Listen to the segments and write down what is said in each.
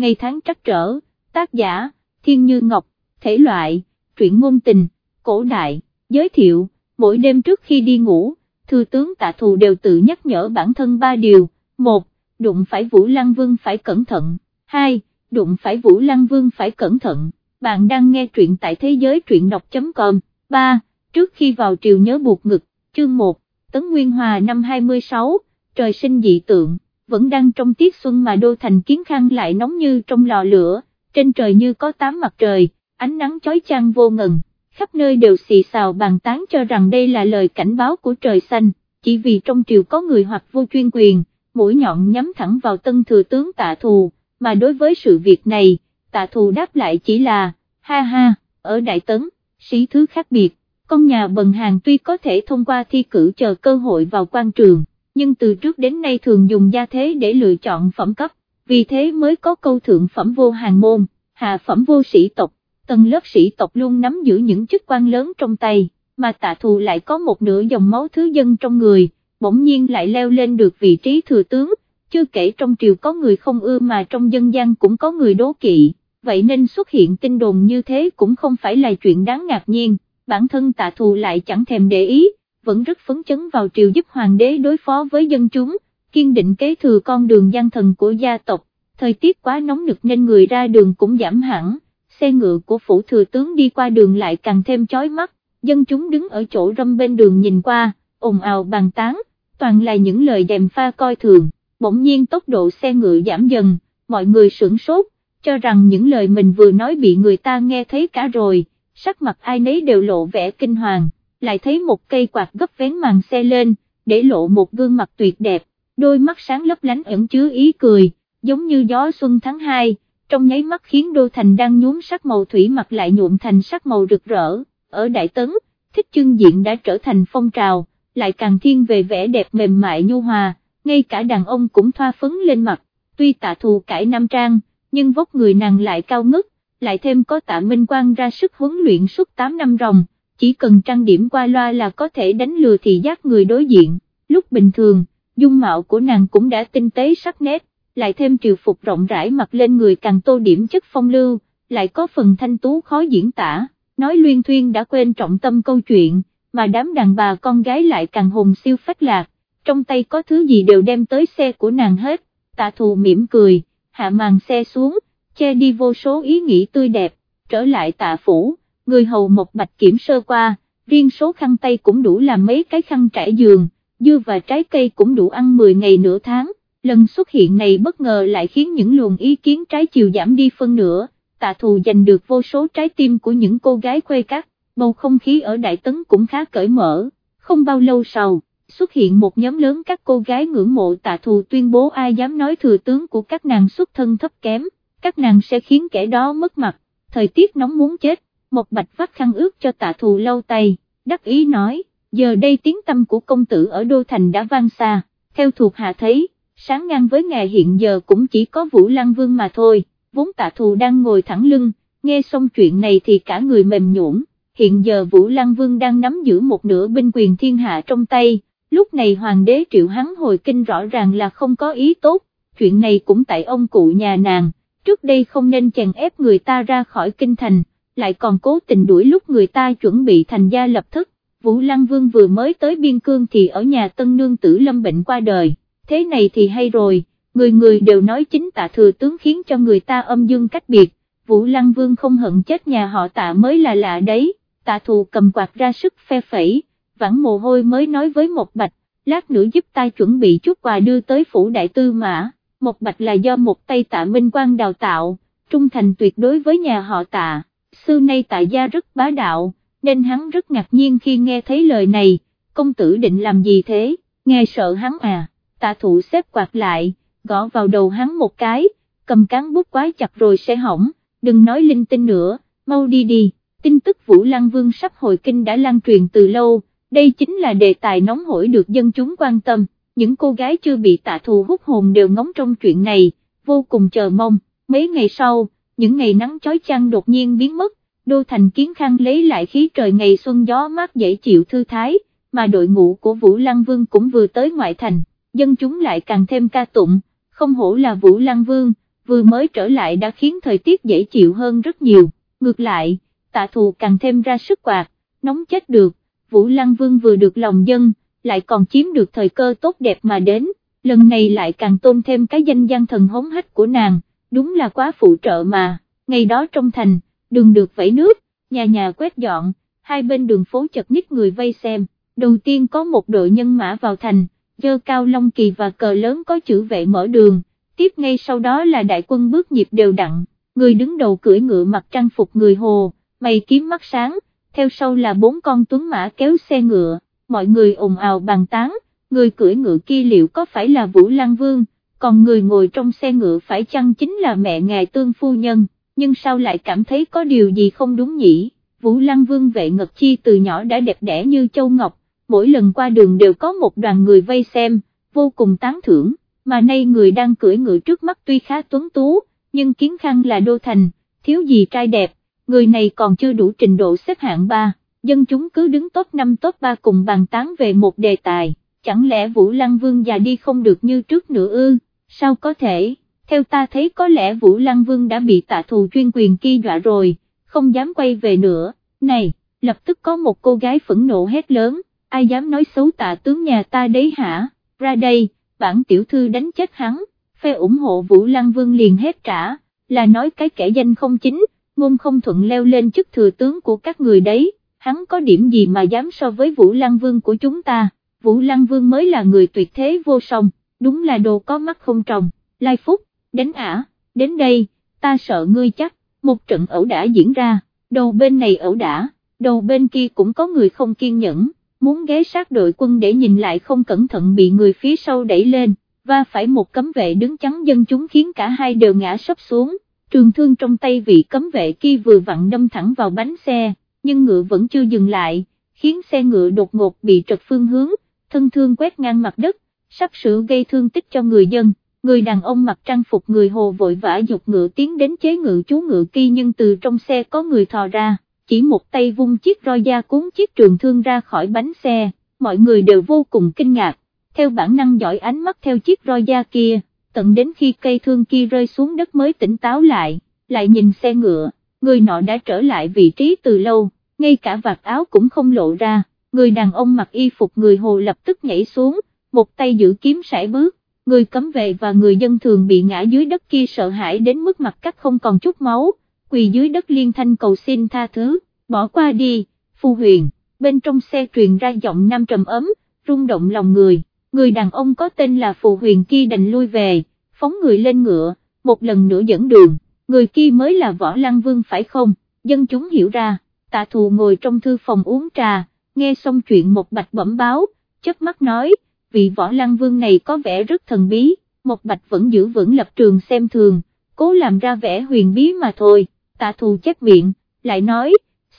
ngày tháng trắc trở, tác giả, Thiên Như Ngọc, thể loại, truyện ngôn tình, cổ đại, giới thiệu, mỗi đêm trước khi đi ngủ, thư tướng tạ thù đều tự nhắc nhở bản thân ba điều, một, đụng phải Vũ Lăng Vương phải cẩn thận, hai, đụng phải Vũ Lăng Vương phải cẩn thận, bạn đang nghe truyện tại thế giới truyện đọc.com, ba, trước khi vào triều nhớ buộc ngực, chương 1, Tấn Nguyên Hòa năm 26, trời sinh dị tượng, vẫn đang trong tiết xuân mà đô thành kiến khang lại nóng như trong lò lửa, trên trời như có tám mặt trời, ánh nắng chói chang vô ngần, khắp nơi đều xì xào bàn tán cho rằng đây là lời cảnh báo của trời xanh, chỉ vì trong triều có người hoặc vô chuyên quyền, mũi nhọn nhắm thẳng vào tân thừa tướng tạ thù, mà đối với sự việc này, tạ thù đáp lại chỉ là, ha ha, ở Đại Tấn, sĩ thứ khác biệt, con nhà bần hàng tuy có thể thông qua thi cử chờ cơ hội vào quan trường, nhưng từ trước đến nay thường dùng gia thế để lựa chọn phẩm cấp, vì thế mới có câu thượng phẩm vô hàng môn, hạ phẩm vô sĩ tộc, tầng lớp sĩ tộc luôn nắm giữ những chức quan lớn trong tay, mà tạ thù lại có một nửa dòng máu thứ dân trong người, bỗng nhiên lại leo lên được vị trí thừa tướng, chưa kể trong triều có người không ưa mà trong dân gian cũng có người đố kỵ, vậy nên xuất hiện tin đồn như thế cũng không phải là chuyện đáng ngạc nhiên, bản thân tạ thù lại chẳng thèm để ý, vẫn rất phấn chấn vào triều giúp hoàng đế đối phó với dân chúng, kiên định kế thừa con đường gian thần của gia tộc, thời tiết quá nóng nực nên người ra đường cũng giảm hẳn, xe ngựa của phủ thừa tướng đi qua đường lại càng thêm chói mắt, dân chúng đứng ở chỗ râm bên đường nhìn qua, ồn ào bàn tán, toàn là những lời dèm pha coi thường, bỗng nhiên tốc độ xe ngựa giảm dần, mọi người sửng sốt, cho rằng những lời mình vừa nói bị người ta nghe thấy cả rồi, sắc mặt ai nấy đều lộ vẻ kinh hoàng, lại thấy một cây quạt gấp vén màn xe lên, để lộ một gương mặt tuyệt đẹp, đôi mắt sáng lấp lánh ẩn chứa ý cười, giống như gió xuân tháng 2, trong nháy mắt khiến đô thành đang nhuốm sắc màu thủy mặt lại nhuộm thành sắc màu rực rỡ, ở Đại Tấn, thích chương diện đã trở thành phong trào, lại càng thiên về vẻ đẹp mềm mại nhu hòa, ngay cả đàn ông cũng thoa phấn lên mặt, tuy tạ thù cải nam trang, nhưng vóc người nàng lại cao ngất, lại thêm có tạ Minh Quang ra sức huấn luyện suốt 8 năm ròng, chỉ cần trang điểm qua loa là có thể đánh lừa thị giác người đối diện, lúc bình thường, dung mạo của nàng cũng đã tinh tế sắc nét, lại thêm triều phục rộng rãi mặc lên người càng tô điểm chất phong lưu, lại có phần thanh tú khó diễn tả, nói luyên thuyên đã quên trọng tâm câu chuyện, mà đám đàn bà con gái lại càng hùng siêu phách lạc, trong tay có thứ gì đều đem tới xe của nàng hết, tạ thù mỉm cười, hạ màn xe xuống, che đi vô số ý nghĩ tươi đẹp, trở lại tạ phủ, người hầu một bạch kiểm sơ qua, riêng số khăn tay cũng đủ làm mấy cái khăn trải giường, dưa và trái cây cũng đủ ăn 10 ngày nửa tháng, lần xuất hiện này bất ngờ lại khiến những luồng ý kiến trái chiều giảm đi phân nửa, tạ thù giành được vô số trái tim của những cô gái khuê cắt, bầu không khí ở Đại Tấn cũng khá cởi mở, không bao lâu sau xuất hiện một nhóm lớn các cô gái ngưỡng mộ tạ thù tuyên bố ai dám nói thừa tướng của các nàng xuất thân thấp kém, các nàng sẽ khiến kẻ đó mất mặt, thời tiết nóng muốn chết, một bạch vắt khăn ướt cho tạ thù lâu tay, đắc ý nói, giờ đây tiếng tâm của công tử ở Đô Thành đã vang xa, theo thuộc hạ thấy, sáng ngang với ngày hiện giờ cũng chỉ có Vũ Lăng Vương mà thôi, vốn tạ thù đang ngồi thẳng lưng, nghe xong chuyện này thì cả người mềm nhũn. hiện giờ Vũ Lăng Vương đang nắm giữ một nửa binh quyền thiên hạ trong tay, lúc này hoàng đế triệu hắn hồi kinh rõ ràng là không có ý tốt, chuyện này cũng tại ông cụ nhà nàng, trước đây không nên chèn ép người ta ra khỏi kinh thành, lại còn cố tình đuổi lúc người ta chuẩn bị thành gia lập thức, Vũ Lăng Vương vừa mới tới biên cương thì ở nhà tân nương tử lâm bệnh qua đời, thế này thì hay rồi, người người đều nói chính tạ thừa tướng khiến cho người ta âm dương cách biệt, Vũ Lăng Vương không hận chết nhà họ tạ mới là lạ đấy, tạ thù cầm quạt ra sức phe phẩy vãng mồ hôi mới nói với một bạch, lát nữa giúp ta chuẩn bị chút quà đưa tới phủ đại tư mã, một bạch là do một tay tạ minh Quang đào tạo, trung thành tuyệt đối với nhà họ tạ, xưa nay tại gia rất bá đạo, nên hắn rất ngạc nhiên khi nghe thấy lời này, công tử định làm gì thế, nghe sợ hắn à, tạ thụ xếp quạt lại, gõ vào đầu hắn một cái, cầm cán bút quá chặt rồi sẽ hỏng, đừng nói linh tinh nữa, mau đi đi, tin tức Vũ Lăng Vương sắp hồi kinh đã lan truyền từ lâu, đây chính là đề tài nóng hổi được dân chúng quan tâm, những cô gái chưa bị tạ thù hút hồn đều ngóng trong chuyện này, vô cùng chờ mong, mấy ngày sau, những ngày nắng chói chang đột nhiên biến mất, đô thành kiến khang lấy lại khí trời ngày xuân gió mát dễ chịu thư thái, mà đội ngũ của Vũ Lăng Vương cũng vừa tới ngoại thành, dân chúng lại càng thêm ca tụng, không hổ là Vũ Lăng Vương, vừa mới trở lại đã khiến thời tiết dễ chịu hơn rất nhiều, ngược lại, tạ thù càng thêm ra sức quạt, nóng chết được, Vũ Lăng Vương vừa được lòng dân, lại còn chiếm được thời cơ tốt đẹp mà đến, lần này lại càng tôn thêm cái danh gian thần hống hách của nàng, đúng là quá phụ trợ mà, ngày đó trong thành, đường được vẫy nước, nhà nhà quét dọn, hai bên đường phố chật ních người vây xem, đầu tiên có một đội nhân mã vào thành, dơ cao long kỳ và cờ lớn có chữ vệ mở đường, tiếp ngay sau đó là đại quân bước nhịp đều đặn, người đứng đầu cưỡi ngựa mặc trang phục người hồ, mày kiếm mắt sáng, theo sau là bốn con tuấn mã kéo xe ngựa, mọi người ồn ào bàn tán, người cưỡi ngựa kia liệu có phải là Vũ Lăng Vương, còn người ngồi trong xe ngựa phải chăng chính là mẹ ngài tương phu nhân, nhưng sao lại cảm thấy có điều gì không đúng nhỉ, Vũ Lăng Vương vệ ngật chi từ nhỏ đã đẹp đẽ như châu ngọc, mỗi lần qua đường đều có một đoàn người vây xem, vô cùng tán thưởng, mà nay người đang cưỡi ngựa trước mắt tuy khá tuấn tú, nhưng kiến khăn là đô thành, thiếu gì trai đẹp, người này còn chưa đủ trình độ xếp hạng 3, dân chúng cứ đứng top 5 top 3 cùng bàn tán về một đề tài, chẳng lẽ Vũ Lăng Vương già đi không được như trước nữa ư, sao có thể, theo ta thấy có lẽ Vũ Lăng Vương đã bị tạ thù chuyên quyền kia dọa rồi, không dám quay về nữa, này, lập tức có một cô gái phẫn nộ hét lớn, ai dám nói xấu tạ tướng nhà ta đấy hả, ra đây, bản tiểu thư đánh chết hắn, phe ủng hộ Vũ Lăng Vương liền hết trả, là nói cái kẻ danh không chính, ngôn không thuận leo lên chức thừa tướng của các người đấy, hắn có điểm gì mà dám so với Vũ Lăng Vương của chúng ta, Vũ Lăng Vương mới là người tuyệt thế vô song, đúng là đồ có mắt không trồng, Lai Phúc, đến ả, đến đây, ta sợ ngươi chắc, một trận ẩu đả diễn ra, đầu bên này ẩu đả, đầu bên kia cũng có người không kiên nhẫn muốn ghé sát đội quân để nhìn lại không cẩn thận bị người phía sau đẩy lên, và phải một cấm vệ đứng chắn dân chúng khiến cả hai đều ngã sấp xuống, trường thương trong tay vị cấm vệ kia vừa vặn đâm thẳng vào bánh xe, nhưng ngựa vẫn chưa dừng lại, khiến xe ngựa đột ngột bị trật phương hướng, thân thương quét ngang mặt đất, sắp sửa gây thương tích cho người dân. Người đàn ông mặc trang phục người hồ vội vã dục ngựa tiến đến chế ngự chú ngựa kia nhưng từ trong xe có người thò ra, chỉ một tay vung chiếc roi da cuốn chiếc trường thương ra khỏi bánh xe, mọi người đều vô cùng kinh ngạc, theo bản năng dõi ánh mắt theo chiếc roi da kia, tận đến khi cây thương kia rơi xuống đất mới tỉnh táo lại, lại nhìn xe ngựa, người nọ đã trở lại vị trí từ lâu, ngay cả vạt áo cũng không lộ ra, người đàn ông mặc y phục người hồ lập tức nhảy xuống, một tay giữ kiếm sải bước, người cấm vệ và người dân thường bị ngã dưới đất kia sợ hãi đến mức mặt cắt không còn chút máu, quỳ dưới đất liên thanh cầu xin tha thứ, bỏ qua đi, phu huyền, bên trong xe truyền ra giọng nam trầm ấm, rung động lòng người, người đàn ông có tên là phù huyền kia đành lui về, phóng người lên ngựa, một lần nữa dẫn đường, người kia mới là võ lăng vương phải không, dân chúng hiểu ra, tạ thù ngồi trong thư phòng uống trà, nghe xong chuyện một bạch bẩm báo, chớp mắt nói, vị võ lăng vương này có vẻ rất thần bí, một bạch vẫn giữ vững lập trường xem thường, cố làm ra vẻ huyền bí mà thôi tạ thù chép miệng, lại nói,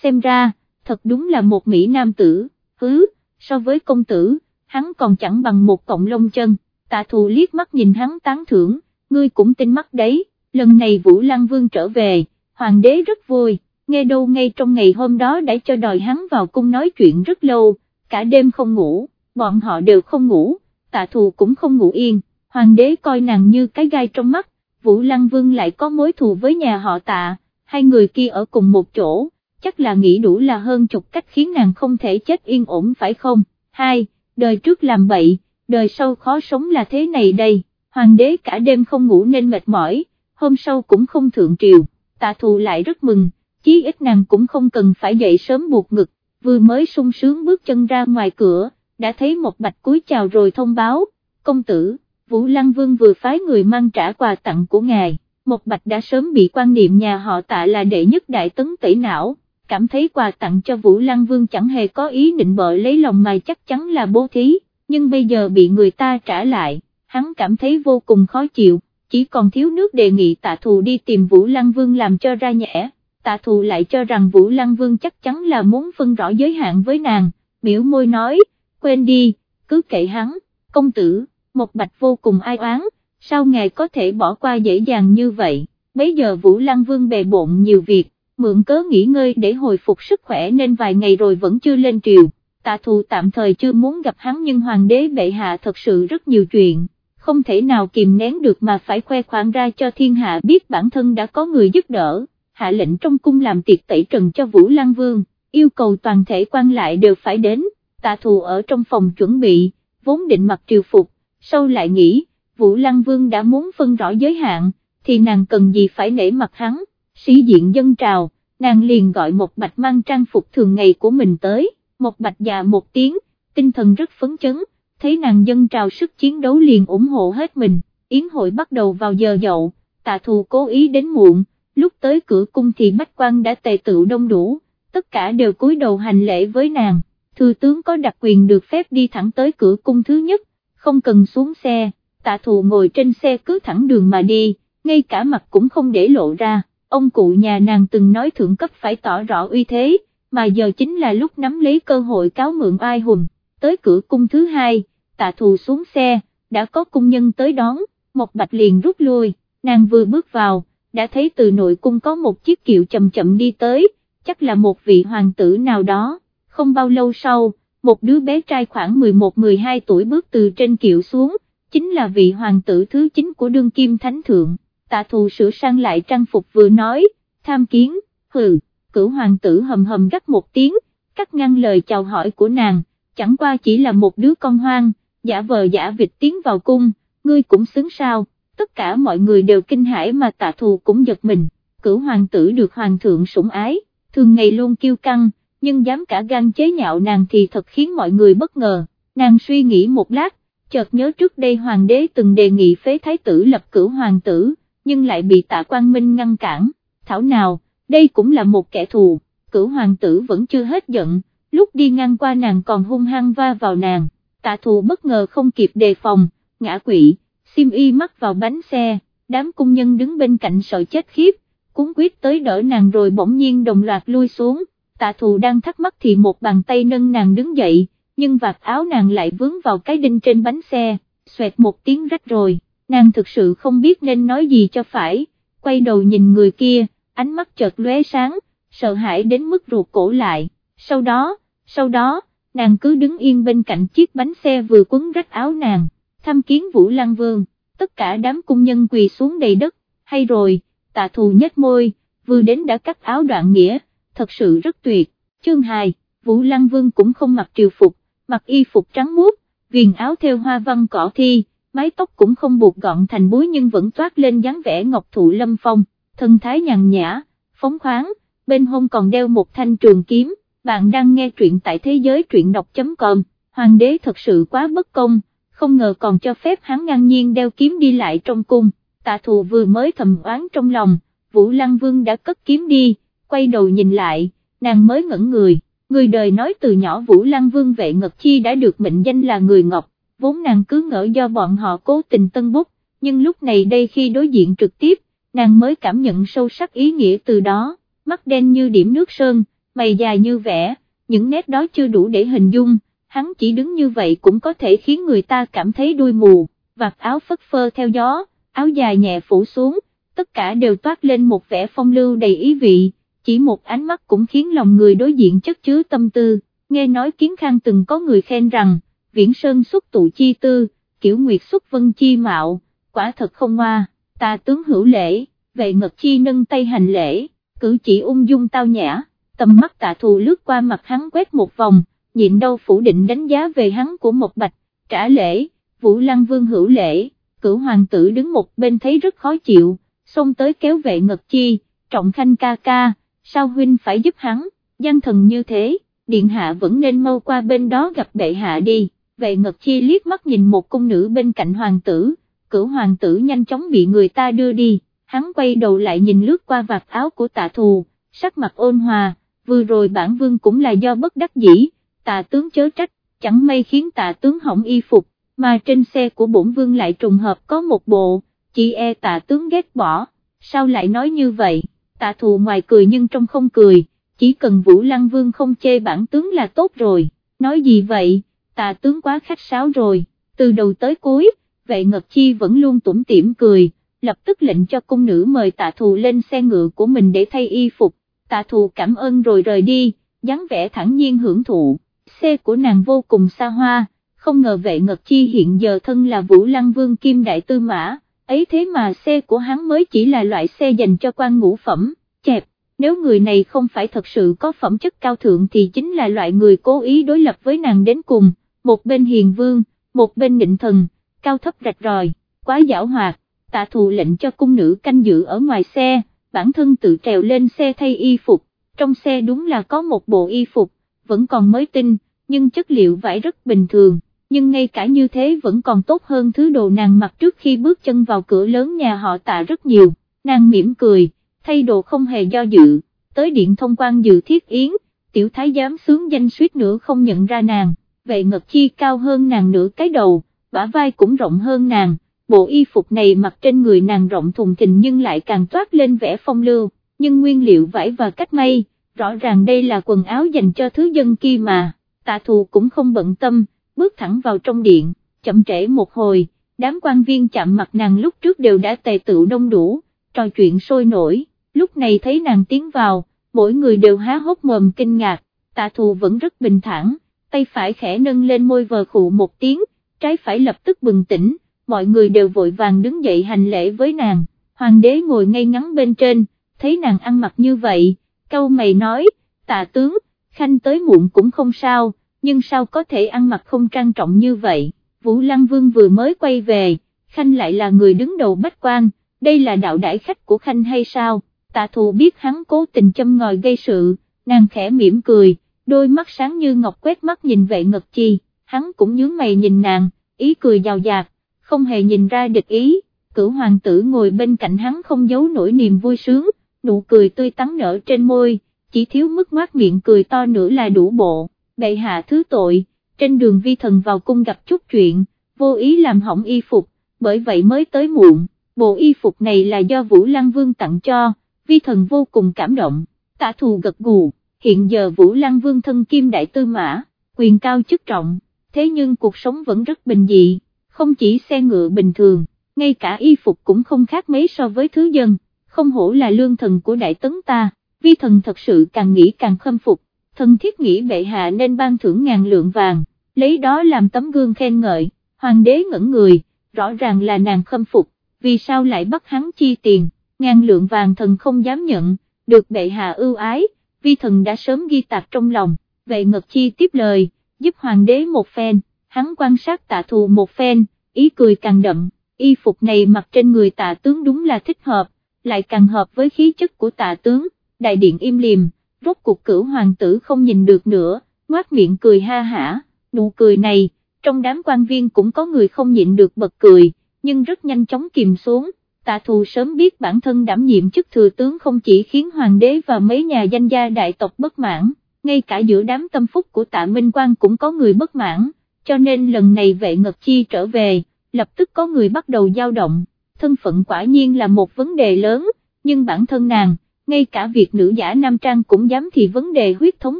xem ra, thật đúng là một Mỹ nam tử, hứ, so với công tử, hắn còn chẳng bằng một cọng lông chân, tạ thù liếc mắt nhìn hắn tán thưởng, ngươi cũng tin mắt đấy, lần này Vũ Lăng Vương trở về, hoàng đế rất vui, nghe đâu ngay trong ngày hôm đó đã cho đòi hắn vào cung nói chuyện rất lâu, cả đêm không ngủ, bọn họ đều không ngủ, tạ thù cũng không ngủ yên, hoàng đế coi nàng như cái gai trong mắt, Vũ Lăng Vương lại có mối thù với nhà họ tạ, hai người kia ở cùng một chỗ, chắc là nghĩ đủ là hơn chục cách khiến nàng không thể chết yên ổn phải không, hai, đời trước làm bậy, đời sau khó sống là thế này đây, hoàng đế cả đêm không ngủ nên mệt mỏi, hôm sau cũng không thượng triều, tạ thù lại rất mừng, chí ít nàng cũng không cần phải dậy sớm buộc ngực, vừa mới sung sướng bước chân ra ngoài cửa, đã thấy một bạch cúi chào rồi thông báo, công tử, Vũ Lăng Vương vừa phái người mang trả quà tặng của ngài. Một Bạch đã sớm bị quan niệm nhà họ tạ là đệ nhất đại tấn tẩy não, cảm thấy quà tặng cho Vũ Lăng Vương chẳng hề có ý định bợ lấy lòng mà chắc chắn là bố thí, nhưng bây giờ bị người ta trả lại, hắn cảm thấy vô cùng khó chịu, chỉ còn thiếu nước đề nghị tạ thù đi tìm Vũ Lăng Vương làm cho ra nhẽ, tạ thù lại cho rằng Vũ Lăng Vương chắc chắn là muốn phân rõ giới hạn với nàng, biểu môi nói, quên đi, cứ kệ hắn, công tử, một bạch vô cùng ai oán sao ngài có thể bỏ qua dễ dàng như vậy, bấy giờ Vũ Lăng Vương bề bộn nhiều việc, mượn cớ nghỉ ngơi để hồi phục sức khỏe nên vài ngày rồi vẫn chưa lên triều, tạ thù tạm thời chưa muốn gặp hắn nhưng hoàng đế bệ hạ thật sự rất nhiều chuyện, không thể nào kìm nén được mà phải khoe khoang ra cho thiên hạ biết bản thân đã có người giúp đỡ, hạ lệnh trong cung làm tiệc tẩy trần cho Vũ Lăng Vương, yêu cầu toàn thể quan lại đều phải đến, tạ thù ở trong phòng chuẩn bị, vốn định mặc triều phục, sau lại nghĩ, Vũ Lăng Vương đã muốn phân rõ giới hạn, thì nàng cần gì phải nể mặt hắn, sĩ diện dân trào, nàng liền gọi một bạch mang trang phục thường ngày của mình tới, một bạch già một tiếng, tinh thần rất phấn chấn, thấy nàng dân trào sức chiến đấu liền ủng hộ hết mình, yến hội bắt đầu vào giờ dậu, tạ thù cố ý đến muộn, lúc tới cửa cung thì bách quan đã tề tự đông đủ, tất cả đều cúi đầu hành lễ với nàng, thư tướng có đặc quyền được phép đi thẳng tới cửa cung thứ nhất, không cần xuống xe, tạ thù ngồi trên xe cứ thẳng đường mà đi, ngay cả mặt cũng không để lộ ra, ông cụ nhà nàng từng nói thượng cấp phải tỏ rõ uy thế, mà giờ chính là lúc nắm lấy cơ hội cáo mượn ai hùng, tới cửa cung thứ hai, tạ thù xuống xe, đã có cung nhân tới đón, một bạch liền rút lui, nàng vừa bước vào, đã thấy từ nội cung có một chiếc kiệu chậm chậm đi tới, chắc là một vị hoàng tử nào đó, không bao lâu sau, một đứa bé trai khoảng 11-12 tuổi bước từ trên kiệu xuống, chính là vị hoàng tử thứ 9 của đương kim thánh thượng, tạ thù sửa sang lại trang phục vừa nói, tham kiến, hừ, cửu hoàng tử hầm hầm gắt một tiếng, cắt ngăn lời chào hỏi của nàng, chẳng qua chỉ là một đứa con hoang, giả vờ giả vịt tiến vào cung, ngươi cũng xứng sao, tất cả mọi người đều kinh hãi mà tạ thù cũng giật mình, cửu hoàng tử được hoàng thượng sủng ái, thường ngày luôn kiêu căng, nhưng dám cả gan chế nhạo nàng thì thật khiến mọi người bất ngờ, nàng suy nghĩ một lát, chợt nhớ trước đây hoàng đế từng đề nghị phế thái tử lập cửu hoàng tử, nhưng lại bị tạ quang minh ngăn cản, thảo nào, đây cũng là một kẻ thù, cửu hoàng tử vẫn chưa hết giận, lúc đi ngang qua nàng còn hung hăng va vào nàng, tạ thù bất ngờ không kịp đề phòng, ngã quỵ, sim y mắc vào bánh xe, đám cung nhân đứng bên cạnh sợ chết khiếp, cuốn quyết tới đỡ nàng rồi bỗng nhiên đồng loạt lui xuống, tạ thù đang thắc mắc thì một bàn tay nâng nàng đứng dậy, nhưng vạt áo nàng lại vướng vào cái đinh trên bánh xe, xoẹt một tiếng rách rồi, nàng thực sự không biết nên nói gì cho phải, quay đầu nhìn người kia, ánh mắt chợt lóe sáng, sợ hãi đến mức ruột cổ lại, sau đó, sau đó, nàng cứ đứng yên bên cạnh chiếc bánh xe vừa quấn rách áo nàng, thăm kiến Vũ Lăng Vương, tất cả đám cung nhân quỳ xuống đầy đất, hay rồi, tạ thù nhếch môi, vừa đến đã cắt áo đoạn nghĩa, thật sự rất tuyệt, chương 2, Vũ Lăng Vương cũng không mặc triều phục, mặc y phục trắng muốt, viền áo theo hoa văn cỏ thi, mái tóc cũng không buộc gọn thành búi nhưng vẫn toát lên dáng vẻ ngọc thụ lâm phong, thân thái nhàn nhã, phóng khoáng, bên hông còn đeo một thanh trường kiếm, bạn đang nghe truyện tại thế giới truyện đọc.com, hoàng đế thật sự quá bất công, không ngờ còn cho phép hắn ngang nhiên đeo kiếm đi lại trong cung, tạ thù vừa mới thầm oán trong lòng, Vũ Lăng Vương đã cất kiếm đi, quay đầu nhìn lại, nàng mới ngẩn người, người đời nói từ nhỏ Vũ Lăng Vương vệ ngật chi đã được mệnh danh là người ngọc, vốn nàng cứ ngỡ do bọn họ cố tình tân bút, nhưng lúc này đây khi đối diện trực tiếp, nàng mới cảm nhận sâu sắc ý nghĩa từ đó, mắt đen như điểm nước sơn, mày dài như vẽ, những nét đó chưa đủ để hình dung, hắn chỉ đứng như vậy cũng có thể khiến người ta cảm thấy đuôi mù, vạt áo phất phơ theo gió, áo dài nhẹ phủ xuống, tất cả đều toát lên một vẻ phong lưu đầy ý vị, chỉ một ánh mắt cũng khiến lòng người đối diện chất chứa tâm tư, nghe nói kiến khang từng có người khen rằng, viễn sơn xuất tụ chi tư, kiểu nguyệt xuất vân chi mạo, quả thật không hoa, ta tướng hữu lễ, vệ ngật chi nâng tay hành lễ, cử chỉ ung dung tao nhã, tầm mắt tạ thù lướt qua mặt hắn quét một vòng, nhịn đâu phủ định đánh giá về hắn của một bạch, trả lễ, vũ lăng vương hữu lễ, cửu hoàng tử đứng một bên thấy rất khó chịu, xông tới kéo vệ ngật chi, trọng khanh ca ca, sao huynh phải giúp hắn, gian thần như thế, điện hạ vẫn nên mau qua bên đó gặp bệ hạ đi, vệ ngật chi liếc mắt nhìn một cung nữ bên cạnh hoàng tử, cửu hoàng tử nhanh chóng bị người ta đưa đi, hắn quay đầu lại nhìn lướt qua vạt áo của tạ thù, sắc mặt ôn hòa, vừa rồi bản vương cũng là do bất đắc dĩ, tạ tướng chớ trách, chẳng may khiến tạ tướng hỏng y phục, mà trên xe của bổn vương lại trùng hợp có một bộ, chỉ e tạ tướng ghét bỏ, sao lại nói như vậy, tạ thù ngoài cười nhưng trong không cười, chỉ cần Vũ Lăng Vương không chê bản tướng là tốt rồi, nói gì vậy, tạ tướng quá khách sáo rồi, từ đầu tới cuối, vệ ngật chi vẫn luôn tủm tỉm cười, lập tức lệnh cho cung nữ mời tạ thù lên xe ngựa của mình để thay y phục, tạ thù cảm ơn rồi rời đi, dáng vẻ thẳng nhiên hưởng thụ, xe của nàng vô cùng xa hoa, không ngờ vệ ngật chi hiện giờ thân là Vũ Lăng Vương Kim Đại Tư Mã, ấy thế mà xe của hắn mới chỉ là loại xe dành cho quan ngũ phẩm, chẹp, nếu người này không phải thật sự có phẩm chất cao thượng thì chính là loại người cố ý đối lập với nàng đến cùng, một bên hiền vương, một bên nịnh thần, cao thấp rạch ròi, quá giảo hoạt, tạ thù lệnh cho cung nữ canh giữ ở ngoài xe, bản thân tự trèo lên xe thay y phục, trong xe đúng là có một bộ y phục, vẫn còn mới tinh, nhưng chất liệu vải rất bình thường, nhưng ngay cả như thế vẫn còn tốt hơn thứ đồ nàng mặc trước khi bước chân vào cửa lớn nhà họ tạ rất nhiều, nàng mỉm cười, thay đồ không hề do dự, tới điện thông quan dự thiết yến, tiểu thái giám sướng danh suýt nữa không nhận ra nàng, vệ ngật chi cao hơn nàng nửa cái đầu, bả vai cũng rộng hơn nàng, bộ y phục này mặc trên người nàng rộng thùng thình nhưng lại càng toát lên vẻ phong lưu, nhưng nguyên liệu vải và cách may, rõ ràng đây là quần áo dành cho thứ dân kia mà, tạ thù cũng không bận tâm, bước thẳng vào trong điện, chậm trễ một hồi, đám quan viên chạm mặt nàng lúc trước đều đã tề tự đông đủ, trò chuyện sôi nổi, lúc này thấy nàng tiến vào, mỗi người đều há hốc mồm kinh ngạc, tạ thù vẫn rất bình thản, tay phải khẽ nâng lên môi vờ khụ một tiếng, trái phải lập tức bừng tỉnh, mọi người đều vội vàng đứng dậy hành lễ với nàng, hoàng đế ngồi ngay ngắn bên trên, thấy nàng ăn mặc như vậy, câu mày nói, tạ tướng, khanh tới muộn cũng không sao, nhưng sao có thể ăn mặc không trang trọng như vậy, Vũ Lăng Vương vừa mới quay về, khanh lại là người đứng đầu bách quan, đây là đạo đại khách của khanh hay sao, tạ thù biết hắn cố tình châm ngòi gây sự, nàng khẽ mỉm cười, đôi mắt sáng như ngọc quét mắt nhìn vệ ngật chi, hắn cũng nhướng mày nhìn nàng, ý cười giàu dạt, không hề nhìn ra địch ý, cửu hoàng tử ngồi bên cạnh hắn không giấu nổi niềm vui sướng, nụ cười tươi tắn nở trên môi, chỉ thiếu mức ngoát miệng cười to nữa là đủ bộ, bệ hạ thứ tội, trên đường vi thần vào cung gặp chút chuyện, vô ý làm hỏng y phục, bởi vậy mới tới muộn, bộ y phục này là do Vũ Lăng Vương tặng cho, vi thần vô cùng cảm động, tạ thù gật gù, hiện giờ Vũ Lăng Vương thân kim đại tư mã, quyền cao chức trọng, thế nhưng cuộc sống vẫn rất bình dị, không chỉ xe ngựa bình thường, ngay cả y phục cũng không khác mấy so với thứ dân, không hổ là lương thần của đại tấn ta, vi thần thật sự càng nghĩ càng khâm phục, thần thiết nghĩ bệ hạ nên ban thưởng ngàn lượng vàng, lấy đó làm tấm gương khen ngợi, hoàng đế ngẩn người, rõ ràng là nàng khâm phục, vì sao lại bắt hắn chi tiền, ngàn lượng vàng thần không dám nhận, được bệ hạ ưu ái, vi thần đã sớm ghi tạc trong lòng, vệ ngật chi tiếp lời, giúp hoàng đế một phen, hắn quan sát tạ thù một phen, ý cười càng đậm, y phục này mặc trên người tạ tướng đúng là thích hợp, lại càng hợp với khí chất của tạ tướng, đại điện im liềm, rốt cuộc cửu hoàng tử không nhìn được nữa, ngoát miệng cười ha hả, nụ cười này, trong đám quan viên cũng có người không nhịn được bật cười, nhưng rất nhanh chóng kìm xuống, tạ thù sớm biết bản thân đảm nhiệm chức thừa tướng không chỉ khiến hoàng đế và mấy nhà danh gia đại tộc bất mãn, ngay cả giữa đám tâm phúc của tạ Minh Quang cũng có người bất mãn, cho nên lần này vệ ngật chi trở về, lập tức có người bắt đầu dao động, thân phận quả nhiên là một vấn đề lớn, nhưng bản thân nàng, ngay cả việc nữ giả nam trang cũng dám thì vấn đề huyết thống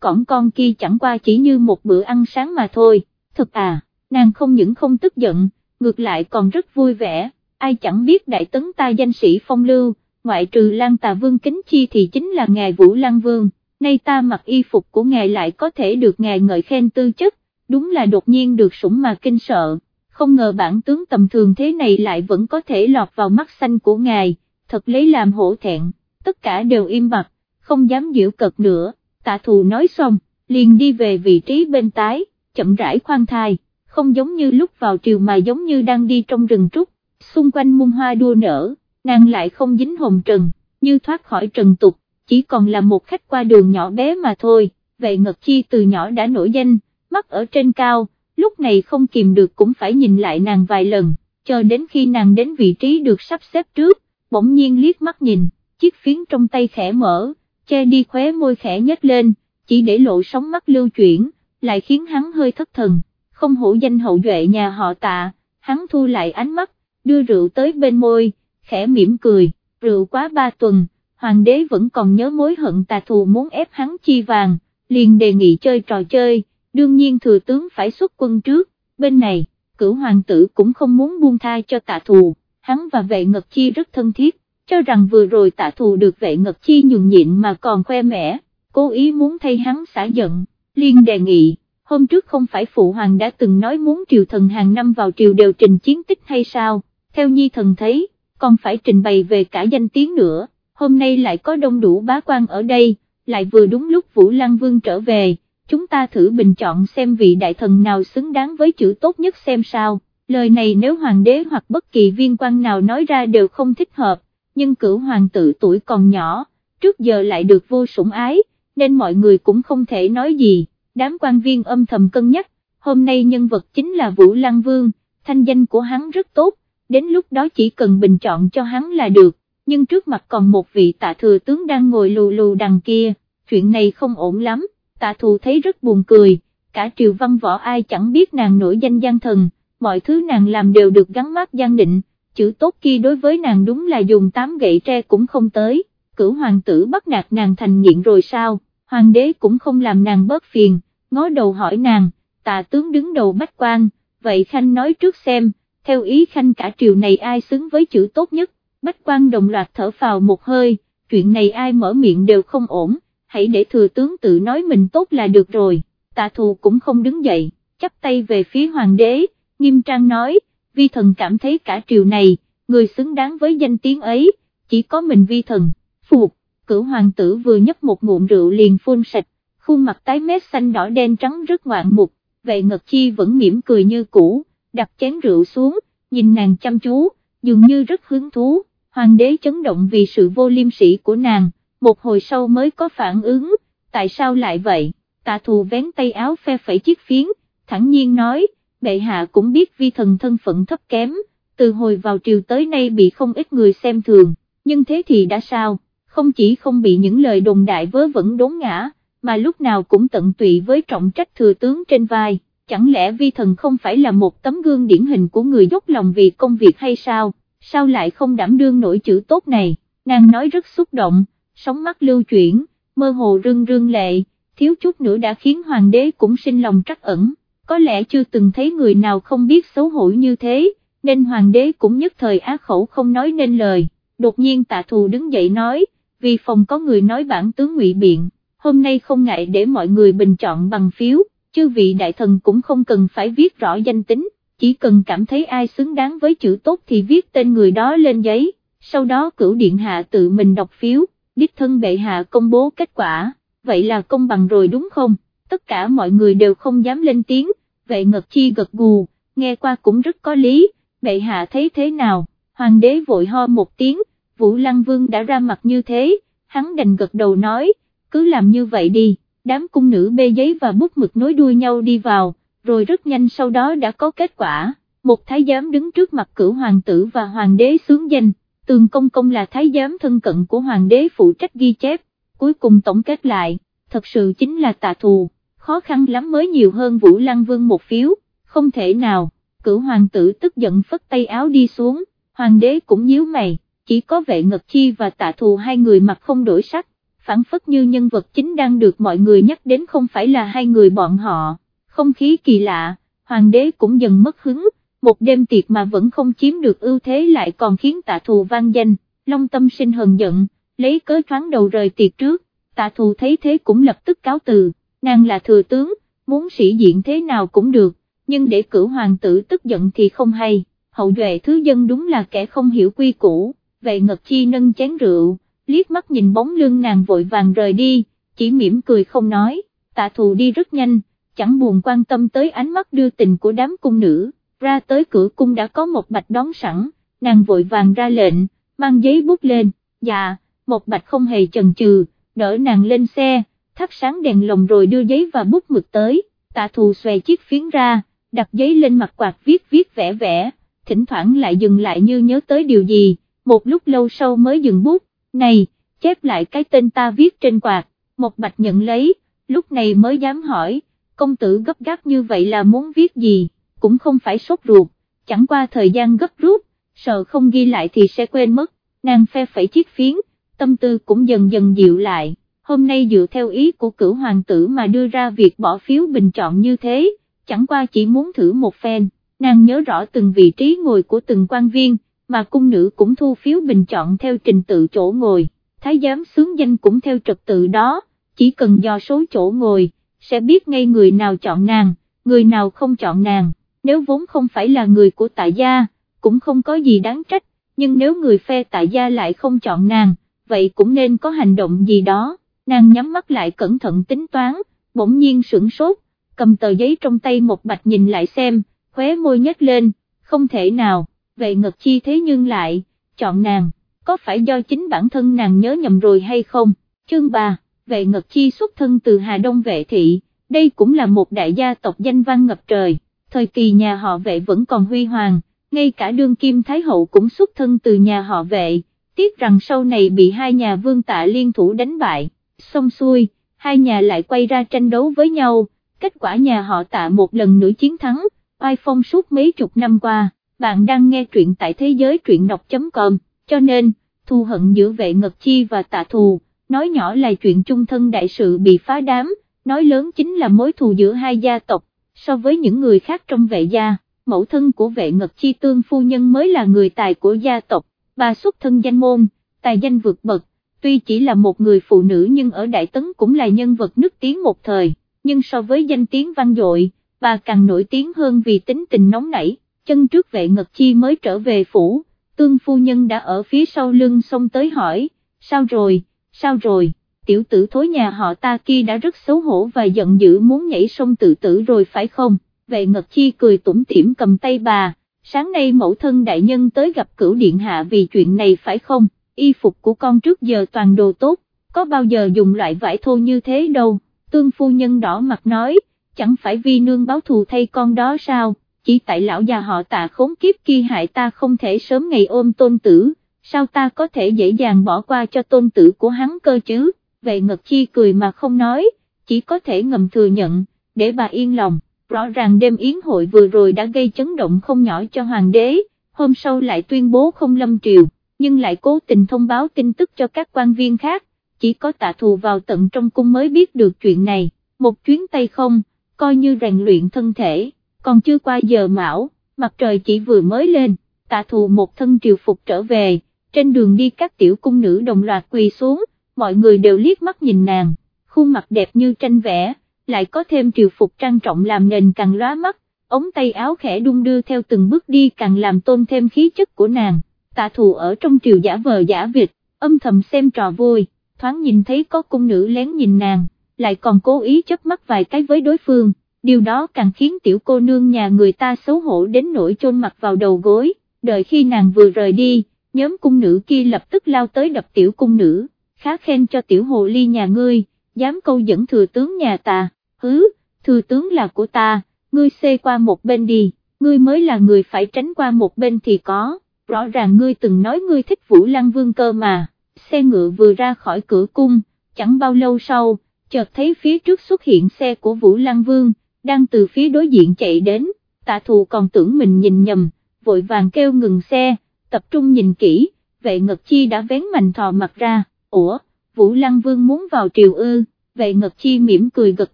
cỏn con kia chẳng qua chỉ như một bữa ăn sáng mà thôi, thật à, nàng không những không tức giận, ngược lại còn rất vui vẻ, ai chẳng biết đại tấn ta danh sĩ phong lưu, ngoại trừ Lan Tà Vương Kính Chi thì chính là ngài Vũ Lan Vương, nay ta mặc y phục của ngài lại có thể được ngài ngợi khen tư chất, đúng là đột nhiên được sủng mà kinh sợ, không ngờ bản tướng tầm thường thế này lại vẫn có thể lọt vào mắt xanh của ngài, thật lấy làm hổ thẹn, tất cả đều im mặt, không dám giễu cợt nữa, tạ thù nói xong, liền đi về vị trí bên tái, chậm rãi khoan thai, không giống như lúc vào triều mà giống như đang đi trong rừng trúc, xung quanh muôn hoa đua nở, nàng lại không dính hồng trần, như thoát khỏi trần tục, chỉ còn là một khách qua đường nhỏ bé mà thôi, vậy Ngật Chi từ nhỏ đã nổi danh, mắt ở trên cao, lúc này không kìm được cũng phải nhìn lại nàng vài lần, cho đến khi nàng đến vị trí được sắp xếp trước, bỗng nhiên liếc mắt nhìn, chiếc phiến trong tay khẽ mở, che đi khóe môi khẽ nhếch lên, chỉ để lộ sóng mắt lưu chuyển, lại khiến hắn hơi thất thần, không hổ danh hậu duệ nhà họ tạ, hắn thu lại ánh mắt, đưa rượu tới bên môi, khẽ mỉm cười, rượu quá ba tuần, hoàng đế vẫn còn nhớ mối hận tà thù muốn ép hắn chi vàng, liền đề nghị chơi trò chơi, đương nhiên thừa tướng phải xuất quân trước, bên này, cửu hoàng tử cũng không muốn buông tha cho tạ thù, hắn và vệ ngật chi rất thân thiết, cho rằng vừa rồi tạ thù được vệ ngật chi nhường nhịn mà còn khoe mẽ, cố ý muốn thay hắn xả giận, liên đề nghị, hôm trước không phải phụ hoàng đã từng nói muốn triều thần hàng năm vào triều đều trình chiến tích hay sao, theo nhi thần thấy, còn phải trình bày về cả danh tiếng nữa, hôm nay lại có đông đủ bá quan ở đây, lại vừa đúng lúc Vũ Lăng Vương trở về, chúng ta thử bình chọn xem vị đại thần nào xứng đáng với chữ tốt nhất xem sao, lời này nếu hoàng đế hoặc bất kỳ viên quan nào nói ra đều không thích hợp, nhưng cửu hoàng tử tuổi còn nhỏ, trước giờ lại được vô sủng ái, nên mọi người cũng không thể nói gì, đám quan viên âm thầm cân nhắc, hôm nay nhân vật chính là Vũ Lăng Vương, thanh danh của hắn rất tốt, đến lúc đó chỉ cần bình chọn cho hắn là được, nhưng trước mặt còn một vị tạ thừa tướng đang ngồi lù lù đằng kia, chuyện này không ổn lắm, tạ thù thấy rất buồn cười, cả triều văn võ ai chẳng biết nàng nổi danh gian thần, mọi thứ nàng làm đều được gắn mát gian định, chữ tốt kia đối với nàng đúng là dùng tám gậy tre cũng không tới, cửu hoàng tử bắt nạt nàng thành nghiện rồi sao, hoàng đế cũng không làm nàng bớt phiền, ngó đầu hỏi nàng, tạ tướng đứng đầu bách quan, vậy Khanh nói trước xem, theo ý Khanh cả triều này ai xứng với chữ tốt nhất, bách quan đồng loạt thở phào một hơi, chuyện này ai mở miệng đều không ổn, hãy để thừa tướng tự nói mình tốt là được rồi, tạ thù cũng không đứng dậy, chắp tay về phía hoàng đế, nghiêm trang nói, vi thần cảm thấy cả triều này, người xứng đáng với danh tiếng ấy, chỉ có mình vi thần, phục, cửu hoàng tử vừa nhấp một ngụm rượu liền phun sạch, khuôn mặt tái mét xanh đỏ đen trắng rất ngoạn mục, vệ ngật chi vẫn mỉm cười như cũ, đặt chén rượu xuống, nhìn nàng chăm chú, dường như rất hứng thú, hoàng đế chấn động vì sự vô liêm sỉ của nàng, một hồi sau mới có phản ứng, tại sao lại vậy, tạ thù vén tay áo phe phẩy chiếc phiến, thẳng nhiên nói, bệ hạ cũng biết vi thần thân phận thấp kém, từ hồi vào triều tới nay bị không ít người xem thường, nhưng thế thì đã sao, không chỉ không bị những lời đồn đại vớ vẩn đốn ngã, mà lúc nào cũng tận tụy với trọng trách thừa tướng trên vai, chẳng lẽ vi thần không phải là một tấm gương điển hình của người dốc lòng vì công việc hay sao, sao lại không đảm đương nổi chữ tốt này, nàng nói rất xúc động, sóng mắt lưu chuyển, mơ hồ rưng rưng lệ, thiếu chút nữa đã khiến hoàng đế cũng sinh lòng trắc ẩn, có lẽ chưa từng thấy người nào không biết xấu hổ như thế, nên hoàng đế cũng nhất thời á khẩu không nói nên lời, đột nhiên tạ thù đứng dậy nói, vì phòng có người nói bản tướng ngụy biện, hôm nay không ngại để mọi người bình chọn bằng phiếu, chư vị đại thần cũng không cần phải viết rõ danh tính, chỉ cần cảm thấy ai xứng đáng với chữ tốt thì viết tên người đó lên giấy, sau đó cửu điện hạ tự mình đọc phiếu, đích thân bệ hạ công bố kết quả, vậy là công bằng rồi đúng không, tất cả mọi người đều không dám lên tiếng, vệ ngật chi gật gù, nghe qua cũng rất có lý, bệ hạ thấy thế nào, hoàng đế vội ho một tiếng, Vũ Lăng Vương đã ra mặt như thế, hắn đành gật đầu nói, cứ làm như vậy đi, đám cung nữ bê giấy và bút mực nối đuôi nhau đi vào, rồi rất nhanh sau đó đã có kết quả, một thái giám đứng trước mặt cửu hoàng tử và hoàng đế sướng danh, tường công công là thái giám thân cận của hoàng đế phụ trách ghi chép, cuối cùng tổng kết lại, thật sự chính là tà thù, khó khăn lắm mới nhiều hơn Vũ Lăng Vương một phiếu, không thể nào, cửu hoàng tử tức giận phất tay áo đi xuống, hoàng đế cũng nhíu mày, chỉ có vệ ngật chi và tạ thù hai người mặt không đổi sắc, phản phất như nhân vật chính đang được mọi người nhắc đến không phải là hai người bọn họ, không khí kỳ lạ, hoàng đế cũng dần mất hứng, một đêm tiệc mà vẫn không chiếm được ưu thế lại còn khiến tạ thù vang danh, long tâm sinh hờn giận, lấy cớ thoáng đầu rời tiệc trước, tạ thù thấy thế cũng lập tức cáo từ, nàng là thừa tướng, muốn sĩ diện thế nào cũng được, nhưng để cử hoàng tử tức giận thì không hay, hậu duệ thứ dân đúng là kẻ không hiểu quy củ, vậy ngật chi nâng chén rượu, liếc mắt nhìn bóng lưng nàng vội vàng rời đi, chỉ mỉm cười không nói, tạ thù đi rất nhanh, chẳng buồn quan tâm tới ánh mắt đưa tình của đám cung nữ, ra tới cửa cung đã có một bạch đón sẵn, nàng vội vàng ra lệnh, mang giấy bút lên, dạ, một bạch không hề chần chừ, đỡ nàng lên xe, thắp sáng đèn lồng rồi đưa giấy và bút mực tới, tạ thù xòe chiếc phiến ra, đặt giấy lên mặt quạt viết viết vẽ vẽ, thỉnh thoảng lại dừng lại như nhớ tới điều gì, một lúc lâu sau mới dừng bút, này, chép lại cái tên ta viết trên quạt, một bạch nhận lấy, lúc này mới dám hỏi, công tử gấp gáp như vậy là muốn viết gì, cũng không phải sốt ruột, chẳng qua thời gian gấp rút, sợ không ghi lại thì sẽ quên mất, nàng phe phẩy chiếc phiến, tâm tư cũng dần dần dịu lại, hôm nay dựa theo ý của cửu hoàng tử mà đưa ra việc bỏ phiếu bình chọn như thế, chẳng qua chỉ muốn thử một phen, nàng nhớ rõ từng vị trí ngồi của từng quan viên, mà cung nữ cũng thu phiếu bình chọn theo trình tự chỗ ngồi, thái giám xướng danh cũng theo trật tự đó, chỉ cần do số chỗ ngồi, sẽ biết ngay người nào chọn nàng, người nào không chọn nàng, nếu vốn không phải là người của tại gia, cũng không có gì đáng trách, nhưng nếu người phe tại gia lại không chọn nàng, vậy cũng nên có hành động gì đó, nàng nhắm mắt lại cẩn thận tính toán, bỗng nhiên sửng sốt, cầm tờ giấy trong tay một bạch nhìn lại xem, khóe môi nhếch lên, không thể nào, vậy ngật chi thế nhưng lại, chọn nàng, có phải do chính bản thân nàng nhớ nhầm rồi hay không, chương 3, vệ ngật chi xuất thân từ Hà Đông vệ thị, đây cũng là một đại gia tộc danh văn ngập trời, thời kỳ nhà họ vệ vẫn còn huy hoàng, ngay cả đương kim Thái Hậu cũng xuất thân từ nhà họ vệ, tiếc rằng sau này bị hai nhà vương tạ liên thủ đánh bại, xong xuôi, hai nhà lại quay ra tranh đấu với nhau, kết quả nhà họ tạ một lần nữa chiến thắng, oai phong suốt mấy chục năm qua, bạn đang nghe truyện tại thế giới truyện đọc.com, cho nên, thù hận giữa vệ ngật chi và tạ thù, nói nhỏ là chuyện chung thân đại sự bị phá đám, nói lớn chính là mối thù giữa hai gia tộc, so với những người khác trong vệ gia, mẫu thân của vệ ngật chi tương phu nhân mới là người tài của gia tộc, bà xuất thân danh môn, tài danh vượt bậc, tuy chỉ là một người phụ nữ nhưng ở Đại Tấn cũng là nhân vật nức tiếng một thời, nhưng so với danh tiếng vang dội, bà càng nổi tiếng hơn vì tính tình nóng nảy, chân trước vệ ngật chi mới trở về phủ, tương phu nhân đã ở phía sau lưng xông tới hỏi, sao rồi, sao rồi, tiểu tử thối nhà họ ta kia đã rất xấu hổ và giận dữ muốn nhảy sông tự tử rồi phải không, vệ ngật chi cười tủm tỉm cầm tay bà, sáng nay mẫu thân đại nhân tới gặp cửu điện hạ vì chuyện này phải không, y phục của con trước giờ toàn đồ tốt, có bao giờ dùng loại vải thô như thế đâu, tương phu nhân đỏ mặt nói, chẳng phải vi nương báo thù thay con đó sao, chỉ tại lão già họ tạ khốn kiếp kia hại ta không thể sớm ngày ôm tôn tử, sao ta có thể dễ dàng bỏ qua cho tôn tử của hắn cơ chứ, về Ngật Chi cười mà không nói, chỉ có thể ngầm thừa nhận, để bà yên lòng, rõ ràng đêm yến hội vừa rồi đã gây chấn động không nhỏ cho hoàng đế, hôm sau lại tuyên bố không lâm triều, nhưng lại cố tình thông báo tin tức cho các quan viên khác, chỉ có tạ thù vào tận trong cung mới biết được chuyện này, một chuyến tay không, coi như rèn luyện thân thể, còn chưa qua giờ mão, mặt trời chỉ vừa mới lên, tạ thù một thân triều phục trở về, trên đường đi các tiểu cung nữ đồng loạt quỳ xuống, mọi người đều liếc mắt nhìn nàng, khuôn mặt đẹp như tranh vẽ, lại có thêm triều phục trang trọng làm nền càng lóa mắt, ống tay áo khẽ đung đưa theo từng bước đi càng làm tôn thêm khí chất của nàng, tạ thù ở trong triều giả vờ giả vịt, âm thầm xem trò vui, thoáng nhìn thấy có cung nữ lén nhìn nàng, lại còn cố ý chớp mắt vài cái với đối phương, điều đó càng khiến tiểu cô nương nhà người ta xấu hổ đến nỗi chôn mặt vào đầu gối, đợi khi nàng vừa rời đi, nhóm cung nữ kia lập tức lao tới đập tiểu cung nữ, khá khen cho tiểu hồ ly nhà ngươi, dám câu dẫn thừa tướng nhà ta, hứ, thừa tướng là của ta, ngươi xê qua một bên đi, ngươi mới là người phải tránh qua một bên thì có, rõ ràng ngươi từng nói ngươi thích Vũ Lăng Vương cơ mà, xe ngựa vừa ra khỏi cửa cung, chẳng bao lâu sau, chợt thấy phía trước xuất hiện xe của Vũ Lăng Vương, đang từ phía đối diện chạy đến, tạ thù còn tưởng mình nhìn nhầm, vội vàng kêu ngừng xe, tập trung nhìn kỹ, vệ ngật chi đã vén mạnh thò mặt ra, ủa, Vũ Lăng Vương muốn vào triều ư, vệ ngật chi mỉm cười gật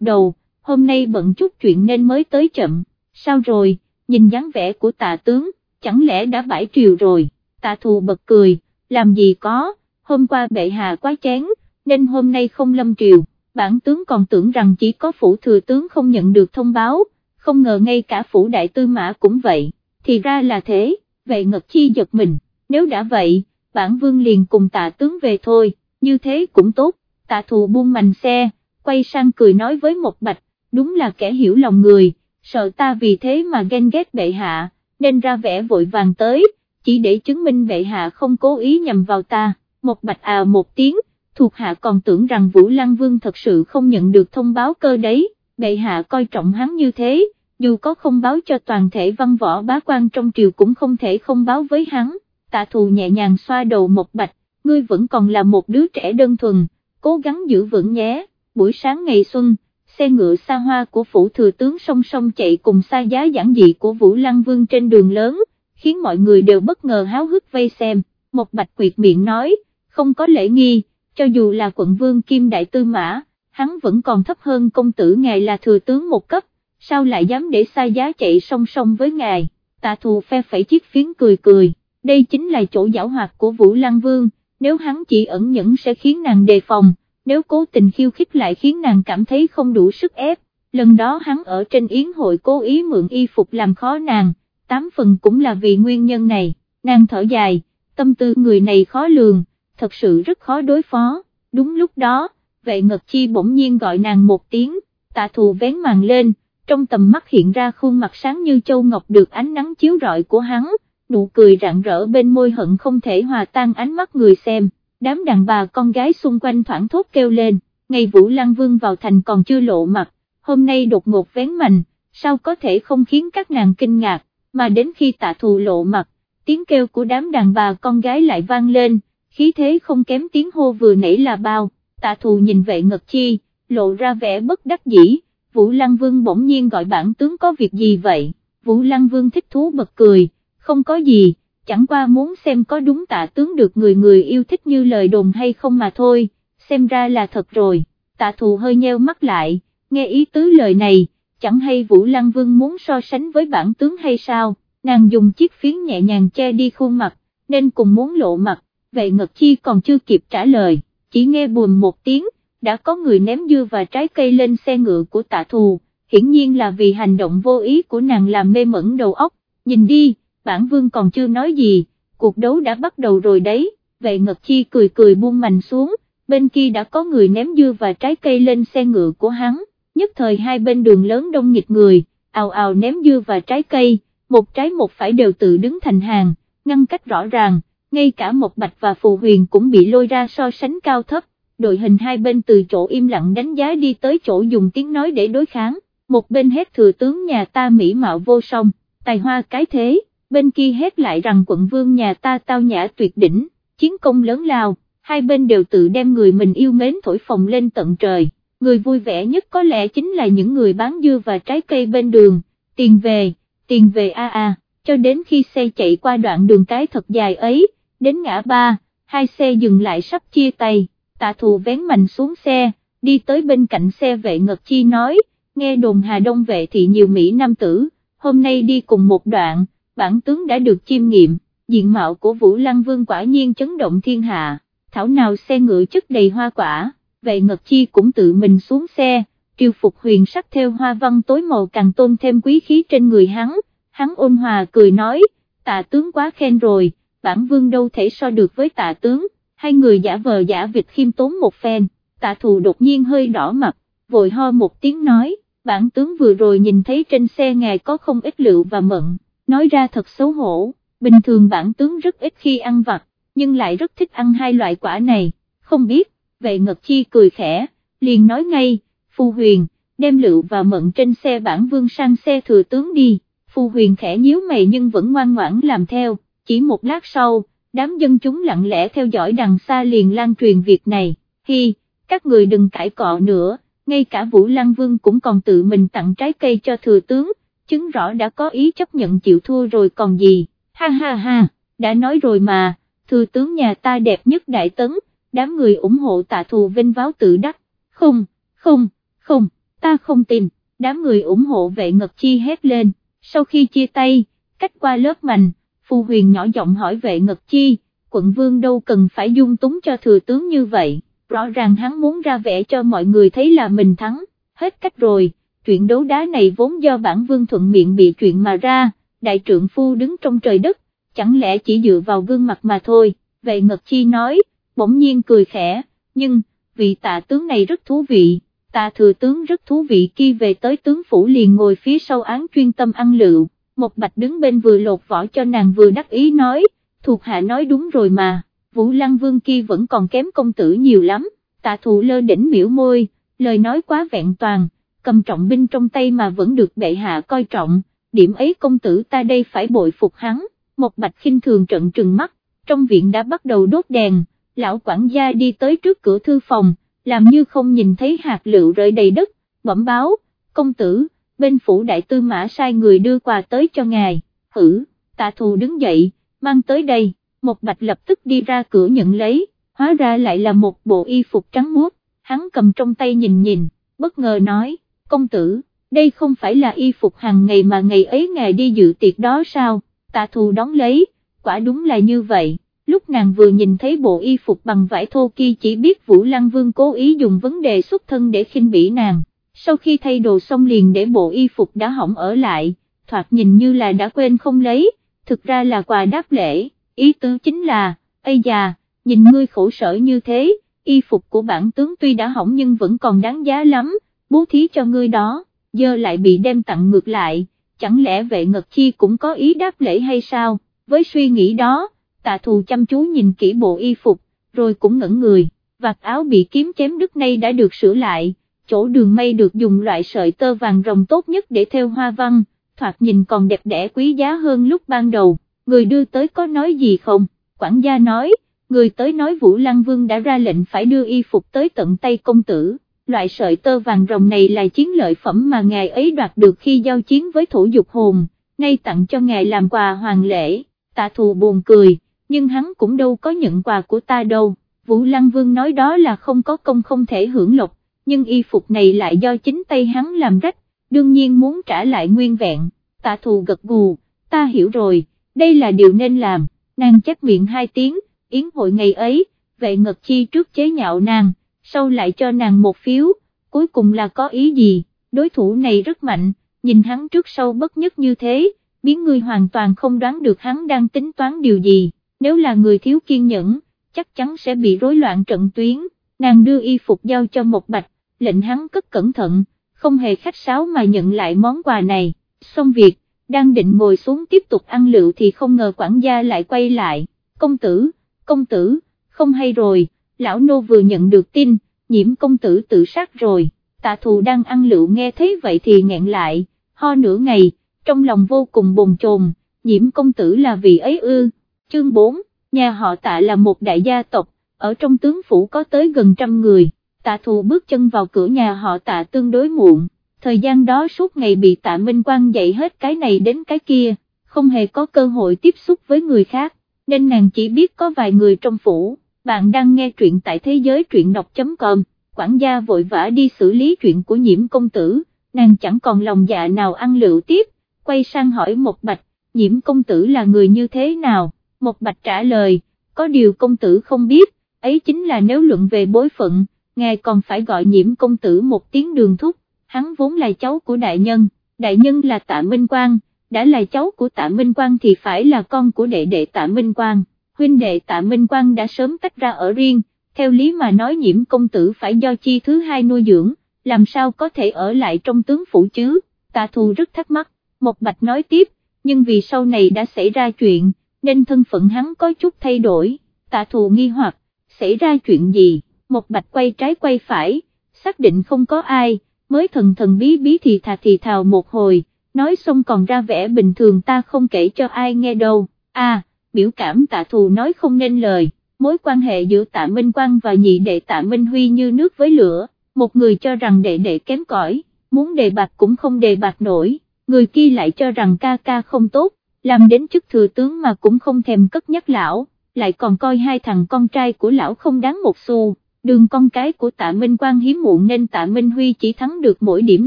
đầu, hôm nay bận chút chuyện nên mới tới chậm, sao rồi, nhìn dáng vẻ của tạ tướng, chẳng lẽ đã bãi triều rồi, tạ thù bật cười, làm gì có, hôm qua bệ hạ quá chén, nên hôm nay không lâm triều, bản tướng còn tưởng rằng chỉ có phủ thừa tướng không nhận được thông báo, không ngờ ngay cả phủ đại tư mã cũng vậy, thì ra là thế, vậy ngật chi giật mình, nếu đã vậy, bản vương liền cùng tạ tướng về thôi, như thế cũng tốt, tạ thù buông mành xe, quay sang cười nói với một bạch, đúng là kẻ hiểu lòng người, sợ ta vì thế mà ghen ghét bệ hạ, nên ra vẻ vội vàng tới, chỉ để chứng minh bệ hạ không cố ý nhầm vào ta, một bạch à một tiếng, thuộc hạ còn tưởng rằng Vũ Lăng Vương thật sự không nhận được thông báo cơ đấy, bệ hạ coi trọng hắn như thế, dù có không báo cho toàn thể văn võ bá quan trong triều cũng không thể không báo với hắn, tạ thù nhẹ nhàng xoa đầu một bạch, ngươi vẫn còn là một đứa trẻ đơn thuần, cố gắng giữ vững nhé, buổi sáng ngày xuân, xe ngựa xa hoa của phủ thừa tướng song song chạy cùng xa giá giản dị của Vũ Lăng Vương trên đường lớn, khiến mọi người đều bất ngờ háo hức vây xem, một bạch quyệt miệng nói, không có lễ nghi, cho dù là quận vương kim đại tư mã, hắn vẫn còn thấp hơn công tử ngài là thừa tướng một cấp, sao lại dám để xa giá chạy song song với ngài, tạ thù phe phẩy chiếc phiến cười cười, đây chính là chỗ giảo hoạt của Vũ Lăng Vương, nếu hắn chỉ ẩn nhẫn sẽ khiến nàng đề phòng, nếu cố tình khiêu khích lại khiến nàng cảm thấy không đủ sức ép, lần đó hắn ở trên yến hội cố ý mượn y phục làm khó nàng, tám phần cũng là vì nguyên nhân này, nàng thở dài, tâm tư người này khó lường, thật sự rất khó đối phó, đúng lúc đó, vệ ngật chi bỗng nhiên gọi nàng một tiếng, tạ thù vén màn lên, trong tầm mắt hiện ra khuôn mặt sáng như châu ngọc được ánh nắng chiếu rọi của hắn, nụ cười rạng rỡ bên môi hận không thể hòa tan ánh mắt người xem, đám đàn bà con gái xung quanh thoảng thốt kêu lên, ngày Vũ Lăng Vương vào thành còn chưa lộ mặt, hôm nay đột ngột vén mạnh, sao có thể không khiến các nàng kinh ngạc, mà đến khi tạ thù lộ mặt, tiếng kêu của đám đàn bà con gái lại vang lên, khí thế không kém tiếng hô vừa nãy là bao, tạ thù nhìn vệ ngật chi, lộ ra vẻ bất đắc dĩ, Vũ Lăng Vương bỗng nhiên gọi bản tướng có việc gì vậy, Vũ Lăng Vương thích thú bật cười, không có gì, chẳng qua muốn xem có đúng tạ tướng được người người yêu thích như lời đồn hay không mà thôi, xem ra là thật rồi, tạ thù hơi nheo mắt lại, nghe ý tứ lời này, chẳng hay Vũ Lăng Vương muốn so sánh với bản tướng hay sao, nàng dùng chiếc phiến nhẹ nhàng che đi khuôn mặt, nên cùng muốn lộ mặt, vậy Ngật Chi còn chưa kịp trả lời, chỉ nghe buồn một tiếng, đã có người ném dưa và trái cây lên xe ngựa của tạ thù, hiển nhiên là vì hành động vô ý của nàng làm mê mẩn đầu óc, nhìn đi, bản vương còn chưa nói gì, cuộc đấu đã bắt đầu rồi đấy, vệ ngật chi cười cười buông mành xuống, bên kia đã có người ném dưa và trái cây lên xe ngựa của hắn, nhất thời hai bên đường lớn đông nghịch người, ào ào ném dưa và trái cây, một trái một phải đều tự đứng thành hàng, ngăn cách rõ ràng, ngay cả một bạch và phù huyền cũng bị lôi ra so sánh cao thấp, đội hình hai bên từ chỗ im lặng đánh giá đi tới chỗ dùng tiếng nói để đối kháng, một bên hết thừa tướng nhà ta mỹ mạo vô song, tài hoa cái thế, bên kia hét lại rằng quận vương nhà ta tao nhã tuyệt đỉnh, chiến công lớn lao, hai bên đều tự đem người mình yêu mến thổi phồng lên tận trời, người vui vẻ nhất có lẽ chính là những người bán dưa và trái cây bên đường, tiền về, tiền về a a, cho đến khi xe chạy qua đoạn đường cái thật dài ấy, đến ngã ba, hai xe dừng lại sắp chia tay tạ thù vén mạnh xuống xe, đi tới bên cạnh xe vệ ngật chi nói, nghe đồn Hà Đông vệ thì nhiều Mỹ Nam tử, hôm nay đi cùng một đoạn, bản tướng đã được chiêm nghiệm, diện mạo của Vũ Lăng Vương quả nhiên chấn động thiên hạ, thảo nào xe ngựa chất đầy hoa quả, vậy ngật chi cũng tự mình xuống xe, triều phục huyền sắc theo hoa văn tối màu càng tôn thêm quý khí trên người hắn, hắn ôn hòa cười nói, tạ tướng quá khen rồi, bản vương đâu thể so được với tạ tướng, hai người giả vờ giả vịt khiêm tốn một phen, tạ thù đột nhiên hơi đỏ mặt, vội ho một tiếng nói, bản tướng vừa rồi nhìn thấy trên xe ngài có không ít lựu và mận, nói ra thật xấu hổ, bình thường bản tướng rất ít khi ăn vặt, nhưng lại rất thích ăn hai loại quả này, không biết, vệ ngật chi cười khẽ, liền nói ngay, phù huyền, đem lựu và mận trên xe bản vương sang xe thừa tướng đi, phù huyền khẽ nhíu mày nhưng vẫn ngoan ngoãn làm theo, chỉ một lát sau, đám dân chúng lặng lẽ theo dõi đằng xa liền lan truyền việc này, hi, các người đừng cãi cọ nữa, ngay cả Vũ Lăng Vương cũng còn tự mình tặng trái cây cho thừa tướng, chứng rõ đã có ý chấp nhận chịu thua rồi còn gì, ha ha ha, đã nói rồi mà, thừa tướng nhà ta đẹp nhất đại tấn, đám người ủng hộ tạ thù vinh váo tự đắc, không, không, không, ta không tin, đám người ủng hộ vệ ngật chi hét lên, sau khi chia tay, cách qua lớp mành, phù Huyền nhỏ giọng hỏi vệ ngật chi, quận vương đâu cần phải dung túng cho thừa tướng như vậy, rõ ràng hắn muốn ra vẻ cho mọi người thấy là mình thắng, hết cách rồi, chuyện đấu đá này vốn do bản vương thuận miệng bị chuyện mà ra, đại trượng phu đứng trong trời đất, chẳng lẽ chỉ dựa vào gương mặt mà thôi, vậy ngật chi nói, bỗng nhiên cười khẽ, nhưng, vị tạ tướng này rất thú vị, tạ thừa tướng rất thú vị khi về tới tướng phủ liền ngồi phía sau án chuyên tâm ăn lựu, một bạch đứng bên vừa lột vỏ cho nàng vừa đắc ý nói, thuộc hạ nói đúng rồi mà, Vũ Lăng Vương kia vẫn còn kém công tử nhiều lắm, tạ thụ lơ đỉnh miễu môi, lời nói quá vẹn toàn, cầm trọng binh trong tay mà vẫn được bệ hạ coi trọng, điểm ấy công tử ta đây phải bội phục hắn, một bạch khinh thường trận trừng mắt, trong viện đã bắt đầu đốt đèn, lão quản gia đi tới trước cửa thư phòng, làm như không nhìn thấy hạt lựu rơi đầy đất, bẩm báo, công tử, bên phủ đại tư mã sai người đưa quà tới cho ngài, hử, tạ thù đứng dậy, mang tới đây, một bạch lập tức đi ra cửa nhận lấy, hóa ra lại là một bộ y phục trắng muốt, hắn cầm trong tay nhìn nhìn, bất ngờ nói, công tử, đây không phải là y phục hàng ngày mà ngày ấy ngài đi dự tiệc đó sao, tạ thù đón lấy, quả đúng là như vậy, lúc nàng vừa nhìn thấy bộ y phục bằng vải thô kia chỉ biết Vũ Lăng Vương cố ý dùng vấn đề xuất thân để khinh bỉ nàng, sau khi thay đồ xong liền để bộ y phục đã hỏng ở lại, thoạt nhìn như là đã quên không lấy, thực ra là quà đáp lễ, ý tứ chính là, ây già, nhìn ngươi khổ sở như thế, y phục của bản tướng tuy đã hỏng nhưng vẫn còn đáng giá lắm, bố thí cho ngươi đó, giờ lại bị đem tặng ngược lại, chẳng lẽ vệ ngật chi cũng có ý đáp lễ hay sao, với suy nghĩ đó, tạ thù chăm chú nhìn kỹ bộ y phục, rồi cũng ngẩn người, vạt áo bị kiếm chém đứt nay đã được sửa lại, chỗ đường mây được dùng loại sợi tơ vàng rồng tốt nhất để theo hoa văn, thoạt nhìn còn đẹp đẽ quý giá hơn lúc ban đầu, người đưa tới có nói gì không, quản gia nói, người tới nói Vũ Lăng Vương đã ra lệnh phải đưa y phục tới tận tay công tử, loại sợi tơ vàng rồng này là chiến lợi phẩm mà ngài ấy đoạt được khi giao chiến với thủ dục hồn, nay tặng cho ngài làm quà hoàng lễ, tạ thù buồn cười, nhưng hắn cũng đâu có nhận quà của ta đâu, Vũ Lăng Vương nói đó là không có công không thể hưởng lộc, nhưng y phục này lại do chính tay hắn làm rách, đương nhiên muốn trả lại nguyên vẹn, tạ thù gật gù, ta hiểu rồi, đây là điều nên làm, nàng chắc miệng hai tiếng, yến hội ngày ấy, vệ ngật chi trước chế nhạo nàng, sau lại cho nàng một phiếu, cuối cùng là có ý gì, đối thủ này rất mạnh, nhìn hắn trước sau bất nhất như thế, biến người hoàn toàn không đoán được hắn đang tính toán điều gì, nếu là người thiếu kiên nhẫn, chắc chắn sẽ bị rối loạn trận tuyến, nàng đưa y phục giao cho một bạch, lệnh hắn cất cẩn thận, không hề khách sáo mà nhận lại món quà này, xong việc, đang định ngồi xuống tiếp tục ăn lựu thì không ngờ quản gia lại quay lại, công tử, công tử, không hay rồi, lão nô vừa nhận được tin, nhiễm công tử tự sát rồi, tạ thù đang ăn lựu nghe thấy vậy thì nghẹn lại, ho nửa ngày, trong lòng vô cùng bồn chồn, nhiễm công tử là vì ấy ư, chương 4, nhà họ tạ là một đại gia tộc, ở trong tướng phủ có tới gần trăm người, tạ thù bước chân vào cửa nhà họ tạ tương đối muộn, thời gian đó suốt ngày bị tạ Minh Quang dạy hết cái này đến cái kia, không hề có cơ hội tiếp xúc với người khác, nên nàng chỉ biết có vài người trong phủ, bạn đang nghe truyện tại thế giới truyện đọc.com, quản gia vội vã đi xử lý chuyện của nhiễm công tử, nàng chẳng còn lòng dạ nào ăn lựu tiếp, quay sang hỏi một bạch, nhiễm công tử là người như thế nào, một bạch trả lời, có điều công tử không biết, ấy chính là nếu luận về bối phận, ngài còn phải gọi nhiễm công tử một tiếng đường thúc, hắn vốn là cháu của đại nhân, đại nhân là tạ Minh Quang, đã là cháu của tạ Minh Quang thì phải là con của đệ đệ tạ Minh Quang, huynh đệ tạ Minh Quang đã sớm tách ra ở riêng, theo lý mà nói nhiễm công tử phải do chi thứ hai nuôi dưỡng, làm sao có thể ở lại trong tướng phủ chứ, tạ thù rất thắc mắc, một bạch nói tiếp, nhưng vì sau này đã xảy ra chuyện, nên thân phận hắn có chút thay đổi, tạ thù nghi hoặc, xảy ra chuyện gì, một bạch quay trái quay phải, xác định không có ai, mới thần thần bí bí thì thà thì thào một hồi, nói xong còn ra vẻ bình thường ta không kể cho ai nghe đâu, à, biểu cảm tạ thù nói không nên lời, mối quan hệ giữa tạ Minh Quang và nhị đệ tạ Minh Huy như nước với lửa, một người cho rằng đệ đệ kém cỏi, muốn đề bạc cũng không đề bạc nổi, người kia lại cho rằng ca ca không tốt, làm đến chức thừa tướng mà cũng không thèm cất nhắc lão, lại còn coi hai thằng con trai của lão không đáng một xu, đường con cái của tạ Minh Quang hiếm muộn nên tạ Minh Huy chỉ thắng được mỗi điểm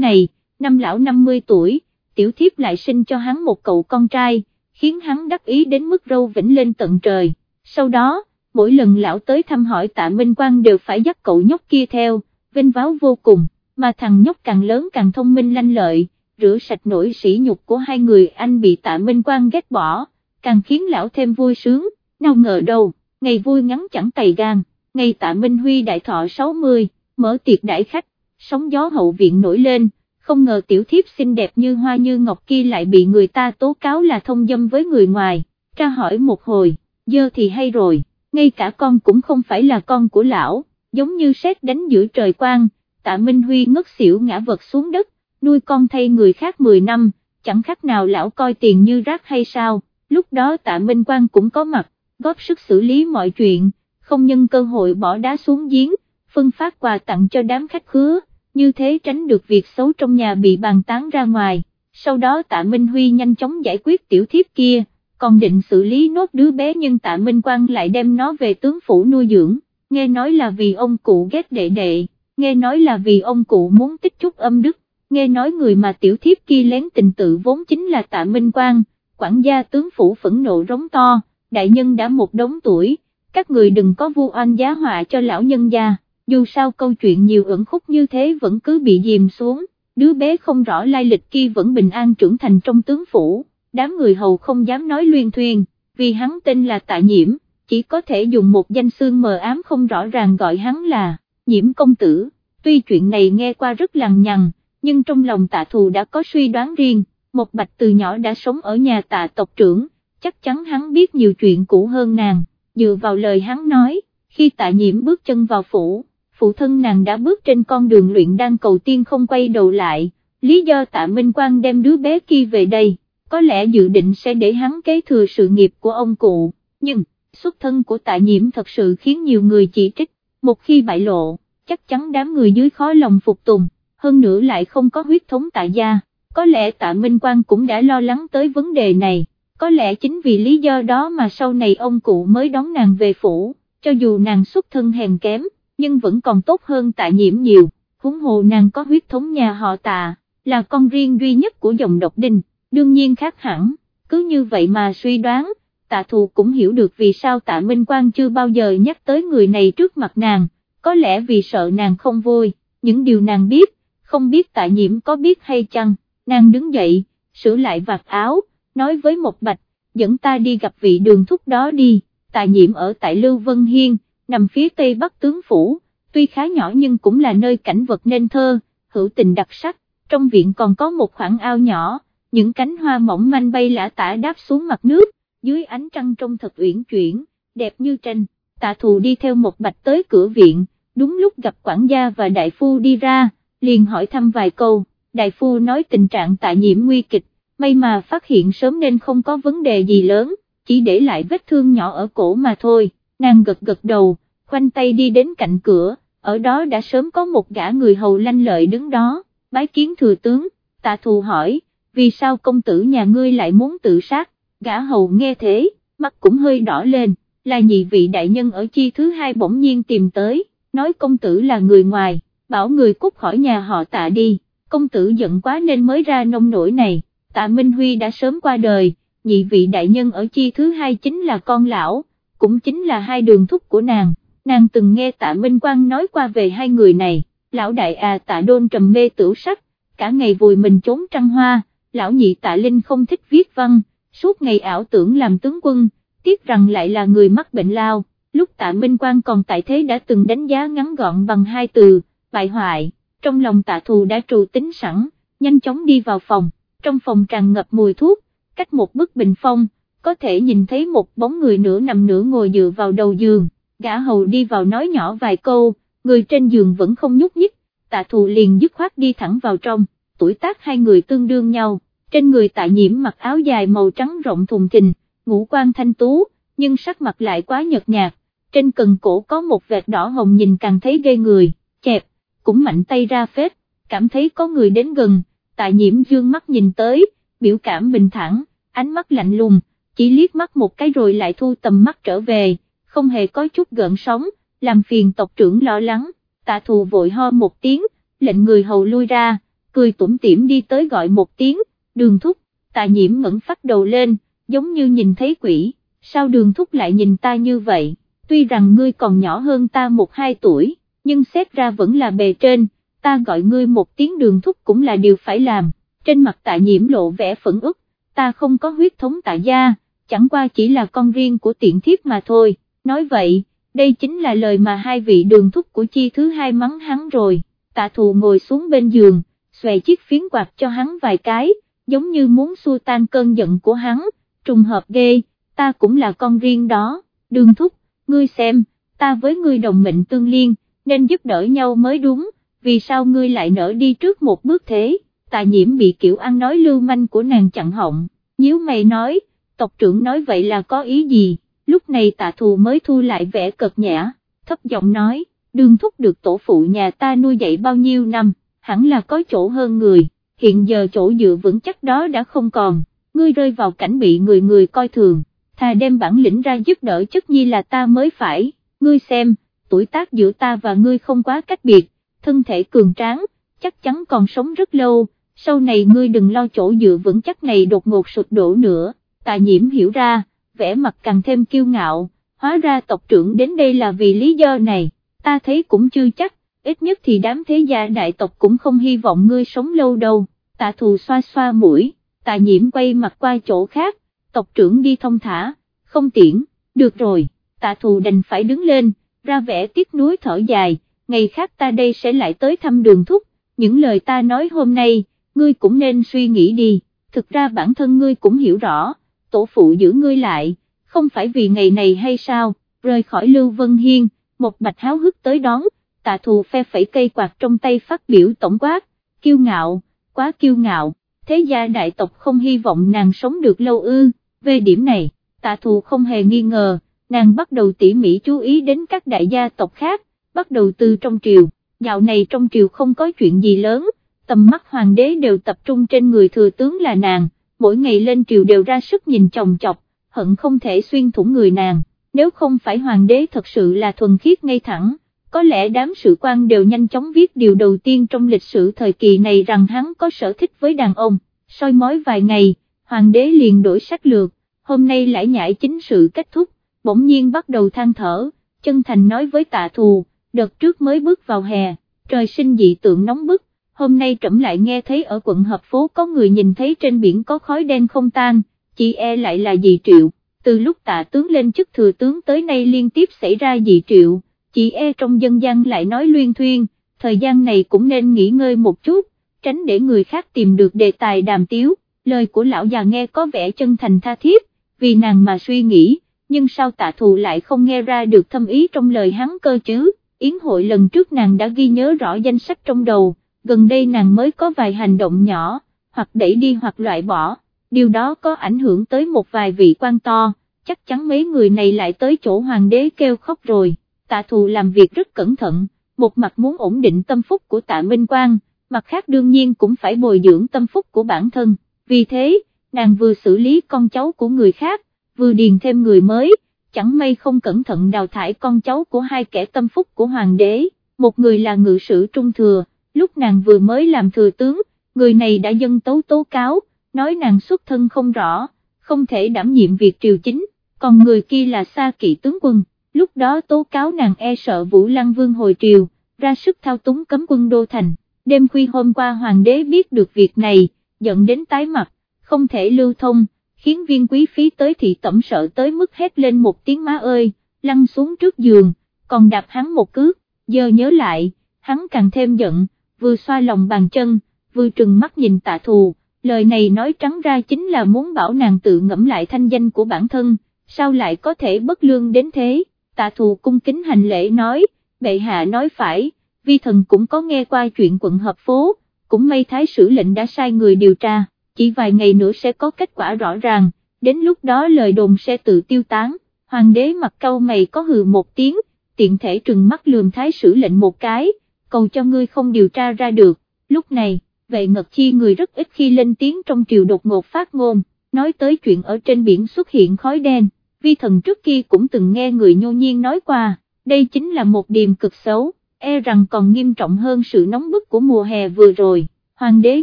này, năm lão 50 tuổi, tiểu thiếp lại sinh cho hắn một cậu con trai, khiến hắn đắc ý đến mức râu vĩnh lên tận trời, sau đó, mỗi lần lão tới thăm hỏi tạ Minh Quang đều phải dắt cậu nhóc kia theo, vinh váo vô cùng, mà thằng nhóc càng lớn càng thông minh lanh lợi, rửa sạch nỗi sỉ nhục của hai người anh bị tạ Minh Quang ghét bỏ, càng khiến lão thêm vui sướng, nào ngờ đâu, ngày vui ngắn chẳng tày gan, ngày tạ Minh Huy đại thọ 60, mở tiệc đại khách, sóng gió hậu viện nổi lên, không ngờ tiểu thiếp xinh đẹp như hoa như ngọc kia lại bị người ta tố cáo là thông dâm với người ngoài, tra hỏi một hồi, dơ thì hay rồi, ngay cả con cũng không phải là con của lão, giống như sét đánh giữa trời quang, tạ Minh Huy ngất xỉu ngã vật xuống đất, nuôi con thay người khác 10 năm, chẳng khác nào lão coi tiền như rác hay sao, lúc đó tạ Minh Quang cũng có mặt, góp sức xử lý mọi chuyện, không nhân cơ hội bỏ đá xuống giếng, phân phát quà tặng cho đám khách khứa, như thế tránh được việc xấu trong nhà bị bàn tán ra ngoài, sau đó tạ Minh Huy nhanh chóng giải quyết tiểu thiếp kia, còn định xử lý nốt đứa bé nhưng tạ Minh Quang lại đem nó về tướng phủ nuôi dưỡng, nghe nói là vì ông cụ ghét đệ đệ, nghe nói là vì ông cụ muốn tích chút âm đức, nghe nói người mà tiểu thiếp kia lén tình tự vốn chính là tạ Minh Quang, quản gia tướng phủ phẫn nộ rống to, đại nhân đã một đống tuổi, các người đừng có vu oan giá họa cho lão nhân gia, dù sao câu chuyện nhiều ẩn khúc như thế vẫn cứ bị dìm xuống, đứa bé không rõ lai lịch kia vẫn bình an trưởng thành trong tướng phủ, đám người hầu không dám nói luyên thuyền vì hắn tên là tạ nhiễm, chỉ có thể dùng một danh xương mờ ám không rõ ràng gọi hắn là, nhiễm công tử, tuy chuyện này nghe qua rất lằng nhằng, nhưng trong lòng tạ thù đã có suy đoán riêng, một bạch từ nhỏ đã sống ở nhà tạ tộc trưởng, chắc chắn hắn biết nhiều chuyện cũ hơn nàng, dựa vào lời hắn nói, khi tạ nhiễm bước chân vào phủ, phụ thân nàng đã bước trên con đường luyện đan cầu tiên không quay đầu lại, lý do tạ Minh Quang đem đứa bé kia về đây, có lẽ dự định sẽ để hắn kế thừa sự nghiệp của ông cụ, nhưng, xuất thân của tạ nhiễm thật sự khiến nhiều người chỉ trích, một khi bại lộ, chắc chắn đám người dưới khó lòng phục tùng, hơn nữa lại không có huyết thống tạ gia, có lẽ tạ Minh Quang cũng đã lo lắng tới vấn đề này, có lẽ chính vì lý do đó mà sau này ông cụ mới đón nàng về phủ, cho dù nàng xuất thân hèn kém, nhưng vẫn còn tốt hơn tạ nhiễm nhiều, huống hồ nàng có huyết thống nhà họ tạ, là con riêng duy nhất của dòng độc đinh, đương nhiên khác hẳn, cứ như vậy mà suy đoán, tạ thù cũng hiểu được vì sao tạ Minh Quang chưa bao giờ nhắc tới người này trước mặt nàng, có lẽ vì sợ nàng không vui, những điều nàng biết, không biết tạ nhiễm có biết hay chăng, nàng đứng dậy, sửa lại vạt áo, nói với một bạch, dẫn ta đi gặp vị đường thúc đó đi, tạ nhiễm ở tại Lưu Vân Hiên, nằm phía tây bắc tướng phủ, tuy khá nhỏ nhưng cũng là nơi cảnh vật nên thơ, hữu tình đặc sắc, trong viện còn có một khoảng ao nhỏ, những cánh hoa mỏng manh bay lả tả đáp xuống mặt nước, dưới ánh trăng trông thật uyển chuyển, đẹp như tranh, tạ thù đi theo một bạch tới cửa viện, đúng lúc gặp quản gia và đại phu đi ra, liền hỏi thăm vài câu, đại phu nói tình trạng tạ nhiễm nguy kịch, may mà phát hiện sớm nên không có vấn đề gì lớn, chỉ để lại vết thương nhỏ ở cổ mà thôi, nàng gật gật đầu, khoanh tay đi đến cạnh cửa, ở đó đã sớm có một gã người hầu lanh lợi đứng đó, bái kiến thừa tướng, tạ thù hỏi, vì sao công tử nhà ngươi lại muốn tự sát, gã hầu nghe thế, mắt cũng hơi đỏ lên, là nhị vị đại nhân ở chi thứ hai bỗng nhiên tìm tới, nói công tử là người ngoài, bảo người cút khỏi nhà họ tạ đi, công tử giận quá nên mới ra nông nổi này, tạ Minh Huy đã sớm qua đời, nhị vị đại nhân ở chi thứ hai chính là con lão, cũng chính là hai đường thúc của nàng, nàng từng nghe tạ Minh Quang nói qua về hai người này, lão đại à tạ đôn trầm mê tửu sắc, cả ngày vùi mình trốn trăng hoa, lão nhị tạ Linh không thích viết văn, suốt ngày ảo tưởng làm tướng quân, tiếc rằng lại là người mắc bệnh lao, lúc tạ Minh Quang còn tại thế đã từng đánh giá ngắn gọn bằng hai từ, bại hoại, trong lòng tạ thù đã trù tính sẵn, nhanh chóng đi vào phòng, trong phòng tràn ngập mùi thuốc, cách một bức bình phong, có thể nhìn thấy một bóng người nửa nằm nửa ngồi dựa vào đầu giường, gã hầu đi vào nói nhỏ vài câu, người trên giường vẫn không nhúc nhích, tạ thù liền dứt khoát đi thẳng vào trong, tuổi tác hai người tương đương nhau, trên người tạ nhiễm mặc áo dài màu trắng rộng thùng thình, ngũ quan thanh tú, nhưng sắc mặt lại quá nhợt nhạt, trên cần cổ có một vệt đỏ hồng nhìn càng thấy ghê người, chẹp, cũng mạnh tay ra phết, cảm thấy có người đến gần, tạ nhiễm dương mắt nhìn tới, biểu cảm bình thản, ánh mắt lạnh lùng, chỉ liếc mắt một cái rồi lại thu tầm mắt trở về, không hề có chút gợn sóng, làm phiền tộc trưởng lo lắng, tạ thù vội ho một tiếng, lệnh người hầu lui ra, cười tủm tỉm đi tới gọi một tiếng, đường thúc, tạ nhiễm ngẩng phát đầu lên, giống như nhìn thấy quỷ, sao đường thúc lại nhìn ta như vậy, tuy rằng ngươi còn nhỏ hơn ta một hai tuổi, nhưng xét ra vẫn là bề trên, ta gọi ngươi một tiếng đường thúc cũng là điều phải làm, trên mặt tạ nhiễm lộ vẻ phẫn ức, ta không có huyết thống tạ gia, chẳng qua chỉ là con riêng của tiện thiếp mà thôi, nói vậy, đây chính là lời mà hai vị đường thúc của chi thứ hai mắng hắn rồi, tạ thù ngồi xuống bên giường, xòe chiếc phiến quạt cho hắn vài cái, giống như muốn xua tan cơn giận của hắn, trùng hợp ghê, ta cũng là con riêng đó, đường thúc, ngươi xem, ta với ngươi đồng mệnh tương liên, nên giúp đỡ nhau mới đúng, vì sao ngươi lại nở đi trước một bước thế, tạ nhiễm bị kiểu ăn nói lưu manh của nàng chặn họng, nhíu mày nói, tộc trưởng nói vậy là có ý gì, lúc này tạ thù mới thu lại vẻ cợt nhã, thấp giọng nói, đường thúc được tổ phụ nhà ta nuôi dạy bao nhiêu năm, hẳn là có chỗ hơn người, hiện giờ chỗ dựa vững chắc đó đã không còn, ngươi rơi vào cảnh bị người người coi thường, thà đem bản lĩnh ra giúp đỡ chất nhi là ta mới phải, ngươi xem, tuổi tác giữa ta và ngươi không quá cách biệt, thân thể cường tráng, chắc chắn còn sống rất lâu, sau này ngươi đừng lo chỗ dựa vững chắc này đột ngột sụt đổ nữa, tạ nhiễm hiểu ra, vẻ mặt càng thêm kiêu ngạo, hóa ra tộc trưởng đến đây là vì lý do này, ta thấy cũng chưa chắc, ít nhất thì đám thế gia đại tộc cũng không hy vọng ngươi sống lâu đâu, tạ thù xoa xoa mũi, tạ nhiễm quay mặt qua chỗ khác, tộc trưởng đi thông thả, không tiễn, được rồi, tạ thù đành phải đứng lên, ra vẻ tiếc nuối thở dài, ngày khác ta đây sẽ lại tới thăm đường thúc, những lời ta nói hôm nay, ngươi cũng nên suy nghĩ đi, thực ra bản thân ngươi cũng hiểu rõ, tổ phụ giữ ngươi lại, không phải vì ngày này hay sao, rời khỏi Lưu Vân Hiên, một bạch háo hức tới đón, tạ thù phe phẩy cây quạt trong tay phát biểu tổng quát, kiêu ngạo, quá kiêu ngạo, thế gia đại tộc không hy vọng nàng sống được lâu ư, về điểm này, tạ thù không hề nghi ngờ, nàng bắt đầu tỉ mỉ chú ý đến các đại gia tộc khác, bắt đầu từ trong triều, dạo này trong triều không có chuyện gì lớn, tầm mắt hoàng đế đều tập trung trên người thừa tướng là nàng, mỗi ngày lên triều đều ra sức nhìn chồng chọc, hận không thể xuyên thủng người nàng, nếu không phải hoàng đế thật sự là thuần khiết ngay thẳng, có lẽ đám sự quan đều nhanh chóng viết điều đầu tiên trong lịch sử thời kỳ này rằng hắn có sở thích với đàn ông, soi mói vài ngày, hoàng đế liền đổi sách lược, hôm nay lại nhảy chính sự kết thúc, bỗng nhiên bắt đầu than thở, chân thành nói với tạ thù, đợt trước mới bước vào hè, trời sinh dị tượng nóng bức, hôm nay trẫm lại nghe thấy ở quận hợp phố có người nhìn thấy trên biển có khói đen không tan, chị e lại là dị triệu, từ lúc tạ tướng lên chức thừa tướng tới nay liên tiếp xảy ra dị triệu, chị e trong dân gian lại nói luyên thuyên, thời gian này cũng nên nghỉ ngơi một chút, tránh để người khác tìm được đề tài đàm tiếu, lời của lão già nghe có vẻ chân thành tha thiết, vì nàng mà suy nghĩ, nhưng sao tạ thù lại không nghe ra được thâm ý trong lời hắn cơ chứ, yến hội lần trước nàng đã ghi nhớ rõ danh sách trong đầu, gần đây nàng mới có vài hành động nhỏ, hoặc đẩy đi hoặc loại bỏ, điều đó có ảnh hưởng tới một vài vị quan to, chắc chắn mấy người này lại tới chỗ hoàng đế kêu khóc rồi, tạ thù làm việc rất cẩn thận, một mặt muốn ổn định tâm phúc của tạ Minh Quang, mặt khác đương nhiên cũng phải bồi dưỡng tâm phúc của bản thân, vì thế, nàng vừa xử lý con cháu của người khác, vừa điền thêm người mới, chẳng may không cẩn thận đào thải con cháu của hai kẻ tâm phúc của hoàng đế, một người là ngự sử trung thừa, lúc nàng vừa mới làm thừa tướng, người này đã dâng tấu tố cáo, nói nàng xuất thân không rõ, không thể đảm nhiệm việc triều chính, còn người kia là Sa Kỵ tướng quân, lúc đó tố cáo nàng e sợ Vũ Lăng Vương hồi triều, ra sức thao túng cấm quân đô thành, đêm khuya hôm qua hoàng đế biết được việc này, giận đến tái mặt, không thể lưu thông, khiến viên quý phí tới thị tẩm sợ tới mức hét lên một tiếng má ơi, lăn xuống trước giường, còn đạp hắn một cước, giờ nhớ lại, hắn càng thêm giận, vừa xoa lòng bàn chân, vừa trừng mắt nhìn tạ thù, lời này nói trắng ra chính là muốn bảo nàng tự ngẫm lại thanh danh của bản thân, sao lại có thể bất lương đến thế, tạ thù cung kính hành lễ nói, bệ hạ nói phải, vi thần cũng có nghe qua chuyện quận hợp phố, cũng may thái sử lệnh đã sai người điều tra, chỉ vài ngày nữa sẽ có kết quả rõ ràng, đến lúc đó lời đồn sẽ tự tiêu tán, hoàng đế mặt câu mày có hừ một tiếng, tiện thể trừng mắt lườm thái sử lệnh một cái, cầu cho ngươi không điều tra ra được, lúc này, vệ ngật chi người rất ít khi lên tiếng trong triều đột ngột phát ngôn, nói tới chuyện ở trên biển xuất hiện khói đen, vi thần trước kia cũng từng nghe người nhô nhiên nói qua, đây chính là một điềm cực xấu, e rằng còn nghiêm trọng hơn sự nóng bức của mùa hè vừa rồi, hoàng đế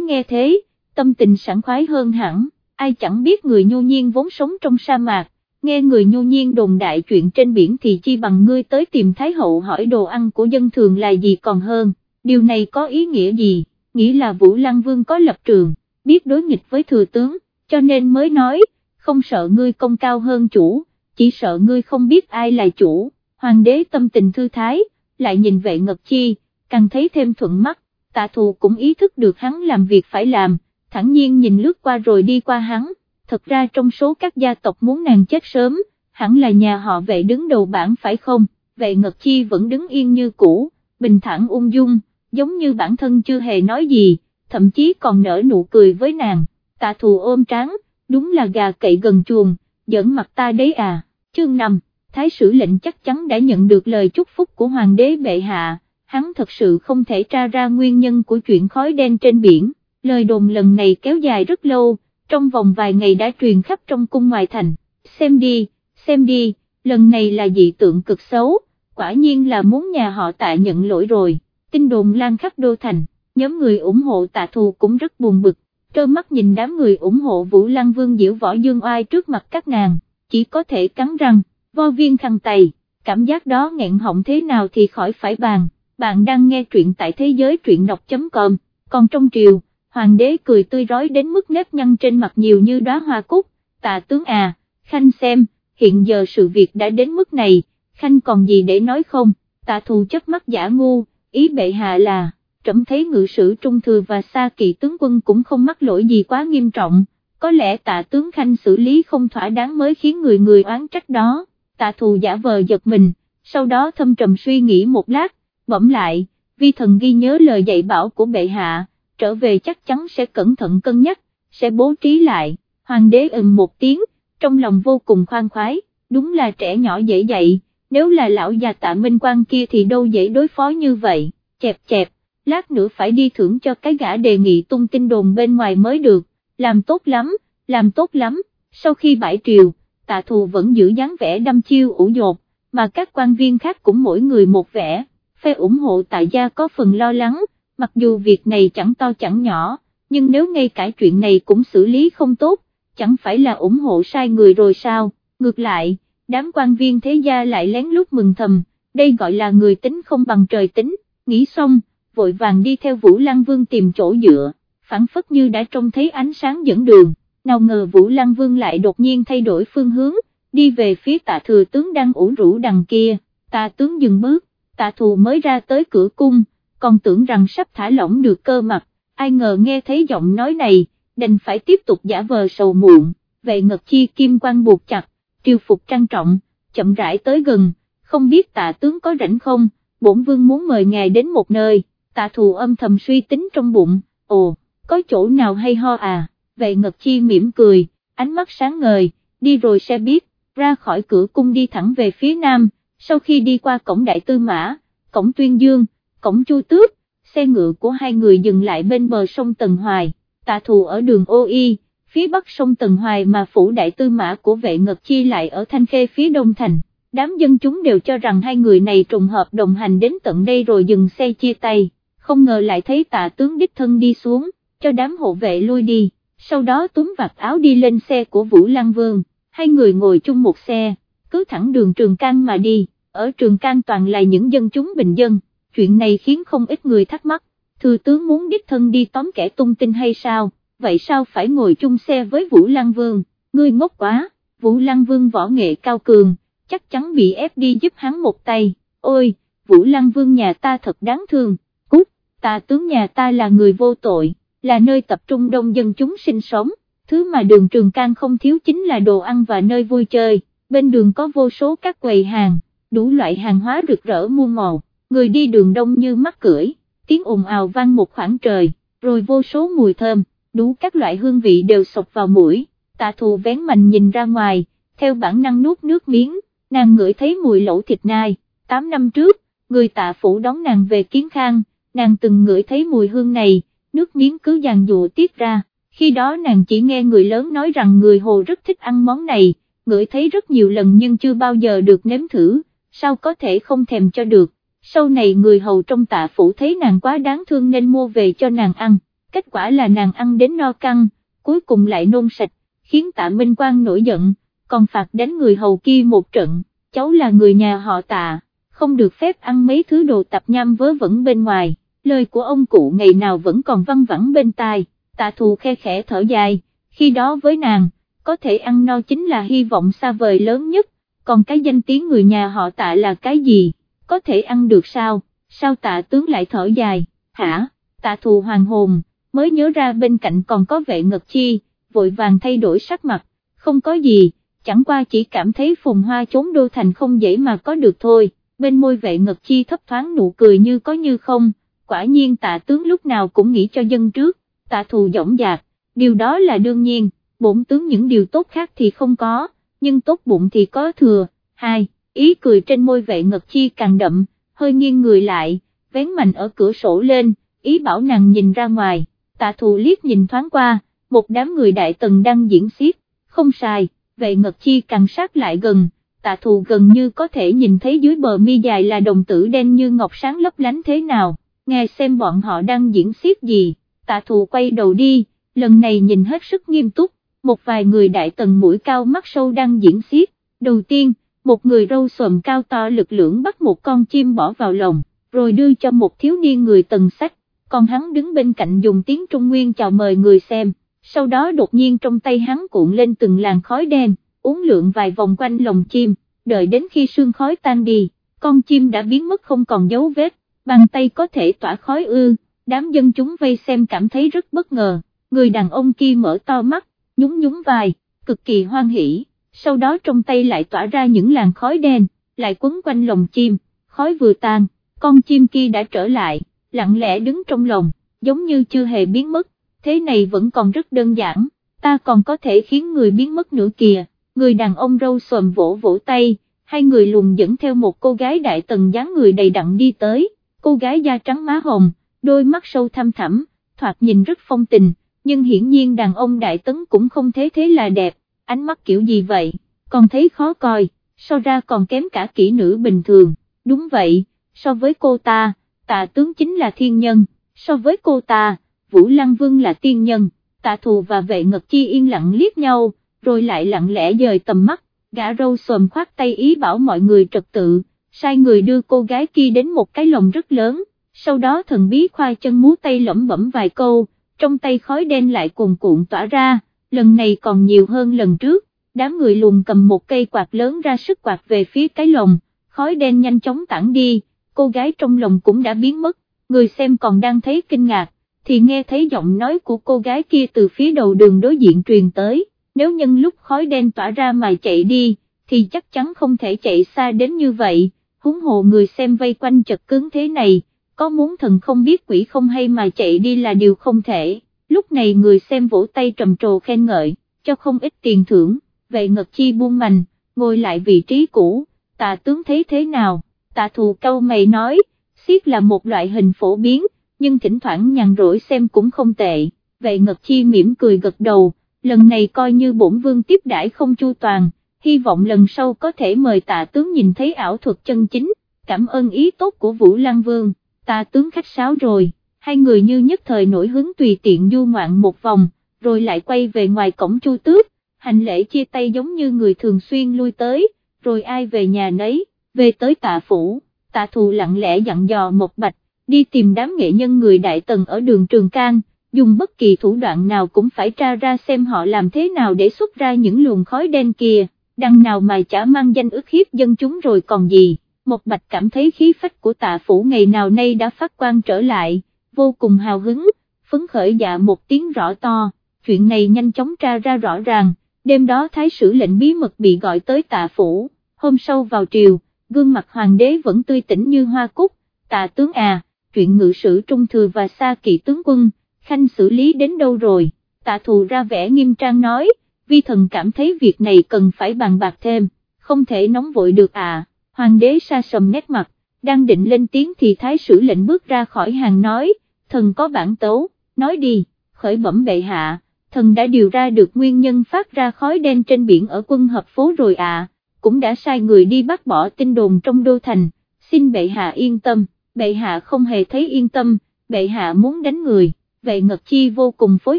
nghe thế, tâm tình sảng khoái hơn hẳn, ai chẳng biết người nhô nhiên vốn sống trong sa mạc, nghe người nhu nhiên đồn đại chuyện trên biển thì chi bằng ngươi tới tìm Thái Hậu hỏi đồ ăn của dân thường là gì còn hơn, điều này có ý nghĩa gì, nghĩ là Vũ Lăng Vương có lập trường, biết đối nghịch với thừa tướng, cho nên mới nói, không sợ ngươi công cao hơn chủ, chỉ sợ ngươi không biết ai là chủ, hoàng đế tâm tình thư thái, lại nhìn vệ ngật chi, càng thấy thêm thuận mắt, tạ thù cũng ý thức được hắn làm việc phải làm, thẳng nhiên nhìn lướt qua rồi đi qua hắn, thật ra trong số các gia tộc muốn nàng chết sớm, hẳn là nhà họ vệ đứng đầu bảng phải không, vệ ngật chi vẫn đứng yên như cũ, bình thản ung dung, giống như bản thân chưa hề nói gì, thậm chí còn nở nụ cười với nàng, tạ thù ôm tráng, đúng là gà cậy gần chuồng, giỡn mặt ta đấy à, chương 5, thái sử lệnh chắc chắn đã nhận được lời chúc phúc của hoàng đế bệ hạ, hắn thật sự không thể tra ra nguyên nhân của chuyện khói đen trên biển. Lời đồn lần này kéo dài rất lâu, trong vòng vài ngày đã truyền khắp trong cung ngoài thành, xem đi, xem đi, lần này là dị tượng cực xấu, quả nhiên là muốn nhà họ tạ nhận lỗi rồi, tin đồn lan khắp đô thành, nhóm người ủng hộ tạ thù cũng rất buồn bực, trơ mắt nhìn đám người ủng hộ Vũ Lăng Vương diễu võ dương oai trước mặt các nàng, chỉ có thể cắn răng, vo viên khăn tay, cảm giác đó nghẹn họng thế nào thì khỏi phải bàn, bạn đang nghe truyện tại thế giới truyện đọc.com, còn trong triều, hoàng đế cười tươi rói đến mức nếp nhăn trên mặt nhiều như đóa hoa cúc, tạ tướng à, khanh xem, hiện giờ sự việc đã đến mức này, khanh còn gì để nói không, tạ thù chấp mắt giả ngu, ý bệ hạ là, trẫm thấy ngự sử trung thừa và xa kỵ tướng quân cũng không mắc lỗi gì quá nghiêm trọng, có lẽ tạ tướng khanh xử lý không thỏa đáng mới khiến người người oán trách đó, tạ thù giả vờ giật mình, sau đó thâm trầm suy nghĩ một lát, bẩm lại, vi thần ghi nhớ lời dạy bảo của bệ hạ, trở về chắc chắn sẽ cẩn thận cân nhắc, sẽ bố trí lại, hoàng đế ừm một tiếng, trong lòng vô cùng khoan khoái, đúng là trẻ nhỏ dễ dạy, nếu là lão già tạ minh quan kia thì đâu dễ đối phó như vậy, chẹp chẹp, lát nữa phải đi thưởng cho cái gã đề nghị tung tin đồn bên ngoài mới được, làm tốt lắm, làm tốt lắm, sau khi bãi triều, tạ thù vẫn giữ dáng vẻ đâm chiêu ủ dột, mà các quan viên khác cũng mỗi người một vẻ, phe ủng hộ tại gia có phần lo lắng, mặc dù việc này chẳng to chẳng nhỏ, nhưng nếu ngay cả chuyện này cũng xử lý không tốt, chẳng phải là ủng hộ sai người rồi sao, ngược lại, đám quan viên thế gia lại lén lút mừng thầm, đây gọi là người tính không bằng trời tính, nghĩ xong, vội vàng đi theo Vũ Lăng Vương tìm chỗ dựa, phản phất như đã trông thấy ánh sáng dẫn đường, nào ngờ Vũ Lăng Vương lại đột nhiên thay đổi phương hướng, đi về phía tạ thừa tướng đang ủ rũ đằng kia, tạ tướng dừng bước, tạ thù mới ra tới cửa cung, còn tưởng rằng sắp thả lỏng được cơ mặt, ai ngờ nghe thấy giọng nói này, đành phải tiếp tục giả vờ sầu muộn, vệ ngật chi kim quan buộc chặt, triều phục trang trọng, chậm rãi tới gần, không biết tạ tướng có rảnh không, bổn vương muốn mời ngài đến một nơi, tạ thù âm thầm suy tính trong bụng, ồ, có chỗ nào hay ho à, vệ ngật chi mỉm cười, ánh mắt sáng ngời, đi rồi sẽ biết, ra khỏi cửa cung đi thẳng về phía nam, sau khi đi qua cổng đại tư mã, cổng tuyên dương, cổng chu tước, xe ngựa của hai người dừng lại bên bờ sông Tần Hoài, tạ thù ở đường ô y, phía bắc sông Tần Hoài mà phủ đại tư mã của vệ ngật chi lại ở Thanh Khê phía đông thành, đám dân chúng đều cho rằng hai người này trùng hợp đồng hành đến tận đây rồi dừng xe chia tay, không ngờ lại thấy tạ tướng đích thân đi xuống, cho đám hộ vệ lui đi, sau đó túm vạt áo đi lên xe của Vũ Lăng Vương, hai người ngồi chung một xe, cứ thẳng đường Trường Cang mà đi, ở Trường Cang toàn là những dân chúng bình dân, chuyện này khiến không ít người thắc mắc, thư tướng muốn đích thân đi tóm kẻ tung tin hay sao, vậy sao phải ngồi chung xe với Vũ Lăng Vương, ngươi ngốc quá, Vũ Lăng Vương võ nghệ cao cường, chắc chắn bị ép đi giúp hắn một tay, ôi, Vũ Lăng Vương nhà ta thật đáng thương, cút, ta tướng nhà ta là người vô tội, là nơi tập trung đông dân chúng sinh sống, thứ mà đường Trường can không thiếu chính là đồ ăn và nơi vui chơi, bên đường có vô số các quầy hàng, đủ loại hàng hóa rực rỡ muôn màu, người đi đường đông như mắc cưỡi, tiếng ồn ào vang một khoảng trời, rồi vô số mùi thơm, đủ các loại hương vị đều sộc vào mũi, tạ thù vén mạnh nhìn ra ngoài, theo bản năng nuốt nước miếng, nàng ngửi thấy mùi lẩu thịt nai, 8 năm trước, người tạ phủ đón nàng về kiến khang, nàng từng ngửi thấy mùi hương này, nước miếng cứ dàn dụ tiết ra, khi đó nàng chỉ nghe người lớn nói rằng người Hồ rất thích ăn món này, ngửi thấy rất nhiều lần nhưng chưa bao giờ được nếm thử, sao có thể không thèm cho được, sau này người hầu trong tạ phủ thấy nàng quá đáng thương nên mua về cho nàng ăn, kết quả là nàng ăn đến no căng, cuối cùng lại nôn sạch, khiến tạ Minh Quang nổi giận, còn phạt đánh người hầu kia một trận, cháu là người nhà họ tạ, không được phép ăn mấy thứ đồ tạp nham vớ vẩn bên ngoài, lời của ông cụ ngày nào vẫn còn văng vẳng bên tai, tạ thù khe khẽ thở dài, khi đó với nàng, có thể ăn no chính là hy vọng xa vời lớn nhất, còn cái danh tiếng người nhà họ tạ là cái gì, có thể ăn được sao, sao tạ tướng lại thở dài, hả, tạ thù hoàng hồn, mới nhớ ra bên cạnh còn có vệ ngật chi, vội vàng thay đổi sắc mặt, không có gì, chẳng qua chỉ cảm thấy phùng hoa trốn đô thành không dễ mà có được thôi, bên môi vệ ngật chi thấp thoáng nụ cười như có như không, quả nhiên tạ tướng lúc nào cũng nghĩ cho dân trước, tạ thù dõng dạc, điều đó là đương nhiên, bổn tướng những điều tốt khác thì không có, nhưng tốt bụng thì có thừa, hai, ý cười trên môi vệ ngật chi càng đậm, hơi nghiêng người lại, vén mạnh ở cửa sổ lên, ý bảo nàng nhìn ra ngoài, tạ thù liếc nhìn thoáng qua, một đám người đại tần đang diễn xiết, không sai, vệ ngật chi càng sát lại gần, tạ thù gần như có thể nhìn thấy dưới bờ mi dài là đồng tử đen như ngọc sáng lấp lánh thế nào, nghe xem bọn họ đang diễn xiết gì, tạ thù quay đầu đi, lần này nhìn hết sức nghiêm túc, một vài người đại tần mũi cao mắt sâu đang diễn xiết, đầu tiên, một người râu xồm cao to lực lưỡng bắt một con chim bỏ vào lồng, rồi đưa cho một thiếu niên người tần sách, còn hắn đứng bên cạnh dùng tiếng Trung Nguyên chào mời người xem, sau đó đột nhiên trong tay hắn cuộn lên từng làn khói đen, uốn lượn vài vòng quanh lồng chim, đợi đến khi sương khói tan đi, con chim đã biến mất không còn dấu vết, bàn tay có thể tỏa khói ư, đám dân chúng vây xem cảm thấy rất bất ngờ, người đàn ông kia mở to mắt, nhún nhún vai, cực kỳ hoan hỉ, sau đó trong tay lại tỏa ra những làn khói đen, lại quấn quanh lồng chim, khói vừa tan, con chim kia đã trở lại, lặng lẽ đứng trong lồng, giống như chưa hề biến mất, thế này vẫn còn rất đơn giản, ta còn có thể khiến người biến mất nữa kìa, người đàn ông râu xồm vỗ vỗ tay, hai người lùng dẫn theo một cô gái đại tần dáng người đầy đặn đi tới, cô gái da trắng má hồng, đôi mắt sâu thăm thẳm, thoạt nhìn rất phong tình, nhưng hiển nhiên đàn ông đại tấn cũng không thế thế là đẹp, ánh mắt kiểu gì vậy, còn thấy khó coi, so ra còn kém cả kỹ nữ bình thường, đúng vậy, so với cô ta, tạ tướng chính là thiên nhân, so với cô ta, Vũ Lăng Vương là tiên nhân, tạ thù và vệ ngật chi yên lặng liếc nhau, rồi lại lặng lẽ dời tầm mắt, gã râu xồm khoát tay ý bảo mọi người trật tự, sai người đưa cô gái kia đến một cái lồng rất lớn, sau đó thần bí khoai chân múa tay lẩm bẩm vài câu, trong tay khói đen lại cuồn cuộn tỏa ra, lần này còn nhiều hơn lần trước, đám người lùn cầm một cây quạt lớn ra sức quạt về phía cái lồng, khói đen nhanh chóng tản đi, cô gái trong lồng cũng đã biến mất, người xem còn đang thấy kinh ngạc, thì nghe thấy giọng nói của cô gái kia từ phía đầu đường đối diện truyền tới, nếu nhân lúc khói đen tỏa ra mà chạy đi, thì chắc chắn không thể chạy xa đến như vậy, huống hồ người xem vây quanh chật cứng thế này, có muốn thần không biết quỷ không hay mà chạy đi là điều không thể, lúc này người xem vỗ tay trầm trồ khen ngợi, cho không ít tiền thưởng, vậy ngật chi buông mành, ngồi lại vị trí cũ, tạ tướng thấy thế nào, tạ thù câu mày nói, siết là một loại hình phổ biến, nhưng thỉnh thoảng nhàn rỗi xem cũng không tệ, vậy ngật chi mỉm cười gật đầu, lần này coi như bổn vương tiếp đãi không chu toàn, hy vọng lần sau có thể mời tạ tướng nhìn thấy ảo thuật chân chính, cảm ơn ý tốt của Vũ Lăng Vương, tạ tướng khách sáo rồi, hai người như nhất thời nổi hứng tùy tiện du ngoạn một vòng, rồi lại quay về ngoài cổng chu tước, hành lễ chia tay giống như người thường xuyên lui tới, rồi ai về nhà nấy, về tới tạ phủ, tạ thù lặng lẽ dặn dò một bạch, đi tìm đám nghệ nhân người đại tần ở đường Trường Can, dùng bất kỳ thủ đoạn nào cũng phải tra ra xem họ làm thế nào để xuất ra những luồng khói đen kia, đằng nào mà chả mang danh ức hiếp dân chúng rồi còn gì, một bạch cảm thấy khí phách của tạ phủ ngày nào nay đã phát quang trở lại, vô cùng hào hứng, phấn khởi dạ một tiếng rõ to, chuyện này nhanh chóng tra ra rõ ràng, đêm đó thái sử lệnh bí mật bị gọi tới tạ phủ, hôm sau vào triều, gương mặt hoàng đế vẫn tươi tỉnh như hoa cúc, tạ tướng à, chuyện ngự sử trung thừa và xa kỵ tướng quân, khanh xử lý đến đâu rồi, tạ thù ra vẻ nghiêm trang nói, vi thần cảm thấy việc này cần phải bàn bạc thêm, không thể nóng vội được à, hoàng đế sa sầm nét mặt, đang định lên tiếng thì thái sử lệnh bước ra khỏi hàng nói, thần có bản tấu, nói đi, khởi bẩm bệ hạ, thần đã điều ra được nguyên nhân phát ra khói đen trên biển ở quân hợp phố rồi à, cũng đã sai người đi bắt bỏ tin đồn trong đô thành, xin bệ hạ yên tâm, bệ hạ không hề thấy yên tâm, bệ hạ muốn đánh người vậy Ngật Chi vô cùng phối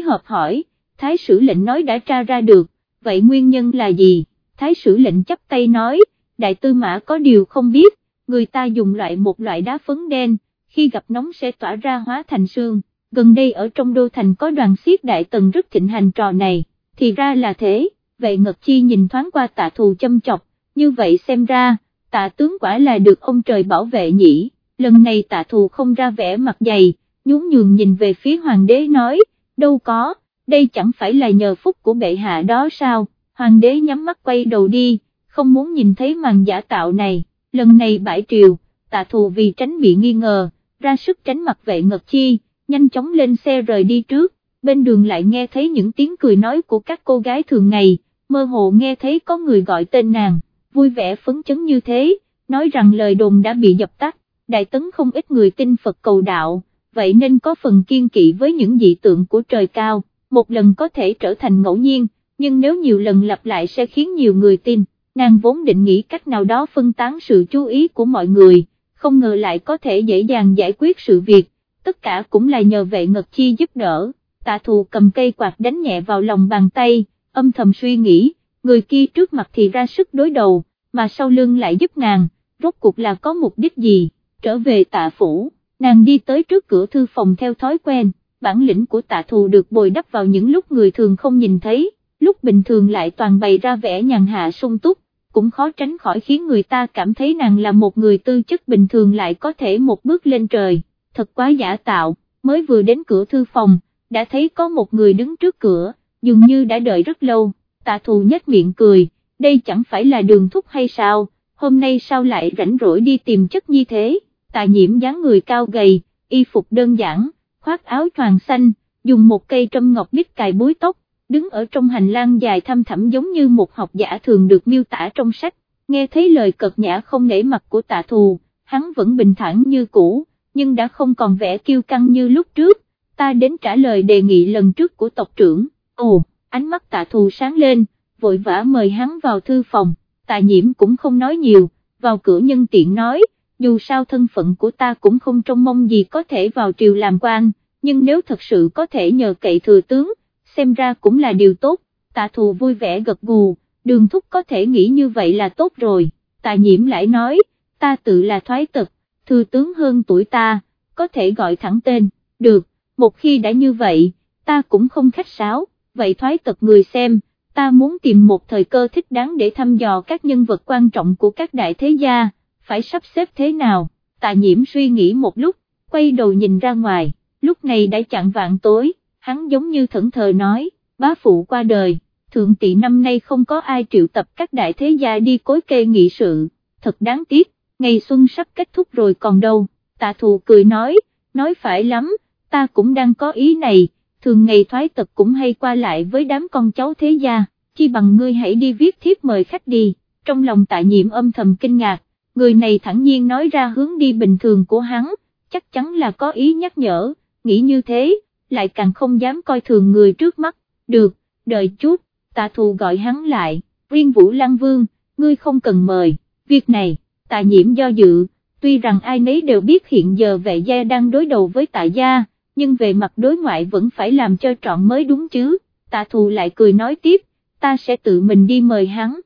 hợp hỏi, Thái sử lệnh nói đã tra ra được, vậy nguyên nhân là gì, Thái sử lệnh chấp tay nói, đại tư mã có điều không biết, người ta dùng loại một loại đá phấn đen, khi gặp nóng sẽ tỏa ra hóa thành sương, gần đây ở trong đô thành có đoàn xiết đại tần rất thịnh hành trò này, thì ra là thế, vậy Ngật Chi nhìn thoáng qua tạ thù châm chọc, như vậy xem ra, tạ tướng quả là được ông trời bảo vệ nhỉ, lần này tạ thù không ra vẻ mặt dày, nhún nhường nhìn về phía hoàng đế nói, đâu có, đây chẳng phải là nhờ phúc của bệ hạ đó sao, hoàng đế nhắm mắt quay đầu đi, không muốn nhìn thấy màn giả tạo này, lần này bãi triều, tạ thù vì tránh bị nghi ngờ, ra sức tránh mặt vệ ngật chi, nhanh chóng lên xe rời đi trước, bên đường lại nghe thấy những tiếng cười nói của các cô gái thường ngày, mơ hồ nghe thấy có người gọi tên nàng, vui vẻ phấn chấn như thế, nói rằng lời đồn đã bị dập tắt, đại tấn không ít người tin Phật cầu đạo vậy nên có phần kiên kỵ với những dị tượng của trời cao, một lần có thể trở thành ngẫu nhiên, nhưng nếu nhiều lần lặp lại sẽ khiến nhiều người tin, nàng vốn định nghĩ cách nào đó phân tán sự chú ý của mọi người, không ngờ lại có thể dễ dàng giải quyết sự việc, tất cả cũng là nhờ vệ ngật chi giúp đỡ, tạ thù cầm cây quạt đánh nhẹ vào lòng bàn tay, âm thầm suy nghĩ, người kia trước mặt thì ra sức đối đầu, mà sau lưng lại giúp nàng, rốt cuộc là có mục đích gì, trở về tạ phủ, nàng đi tới trước cửa thư phòng theo thói quen, bản lĩnh của tạ thù được bồi đắp vào những lúc người thường không nhìn thấy, lúc bình thường lại toàn bày ra vẻ nhàn hạ sung túc, cũng khó tránh khỏi khiến người ta cảm thấy nàng là một người tư chất bình thường lại có thể một bước lên trời, thật quá giả tạo, mới vừa đến cửa thư phòng, đã thấy có một người đứng trước cửa, dường như đã đợi rất lâu, tạ thù nhếch miệng cười, đây chẳng phải là đường thúc hay sao, hôm nay sao lại rảnh rỗi đi tìm chất như thế, tạ nhiễm dáng người cao gầy, y phục đơn giản, khoác áo choàng xanh, dùng một cây trâm ngọc bích cài búi tóc, đứng ở trong hành lang dài thăm thẳm giống như một học giả thường được miêu tả trong sách, nghe thấy lời cật nhã không nể mặt của tạ thù, hắn vẫn bình thản như cũ, nhưng đã không còn vẻ kiêu căng như lúc trước, ta đến trả lời đề nghị lần trước của tộc trưởng, ồ, ánh mắt tạ thù sáng lên, vội vã mời hắn vào thư phòng, tạ nhiễm cũng không nói nhiều, vào cửa nhân tiện nói, dù sao thân phận của ta cũng không trông mong gì có thể vào triều làm quan, nhưng nếu thật sự có thể nhờ cậy thừa tướng, xem ra cũng là điều tốt, tạ thù vui vẻ gật gù, đường thúc có thể nghĩ như vậy là tốt rồi, tạ nhiễm lại nói, ta tự là thoái tật, thừa tướng hơn tuổi ta, có thể gọi thẳng tên, được, một khi đã như vậy, ta cũng không khách sáo, vậy thoái tật người xem, ta muốn tìm một thời cơ thích đáng để thăm dò các nhân vật quan trọng của các đại thế gia, phải sắp xếp thế nào, tạ nhiễm suy nghĩ một lúc, quay đầu nhìn ra ngoài, lúc này đã chặn vạn tối, hắn giống như thẫn thờ nói, bá phụ qua đời, thượng tị năm nay không có ai triệu tập các đại thế gia đi cối kê nghị sự, thật đáng tiếc, ngày xuân sắp kết thúc rồi còn đâu, tạ thù cười nói, nói phải lắm, ta cũng đang có ý này, thường ngày thoái tật cũng hay qua lại với đám con cháu thế gia, chi bằng ngươi hãy đi viết thiếp mời khách đi, trong lòng tạ nhiệm âm thầm kinh ngạc, người này thẳng nhiên nói ra hướng đi bình thường của hắn, chắc chắn là có ý nhắc nhở, nghĩ như thế, lại càng không dám coi thường người trước mắt, được, đợi chút, tạ thù gọi hắn lại, Riêng vũ lăng vương, ngươi không cần mời, việc này, tạ nhiễm do dự, tuy rằng ai nấy đều biết hiện giờ vệ gia đang đối đầu với tạ gia, nhưng về mặt đối ngoại vẫn phải làm cho trọn mới đúng chứ, tạ thù lại cười nói tiếp, ta sẽ tự mình đi mời hắn,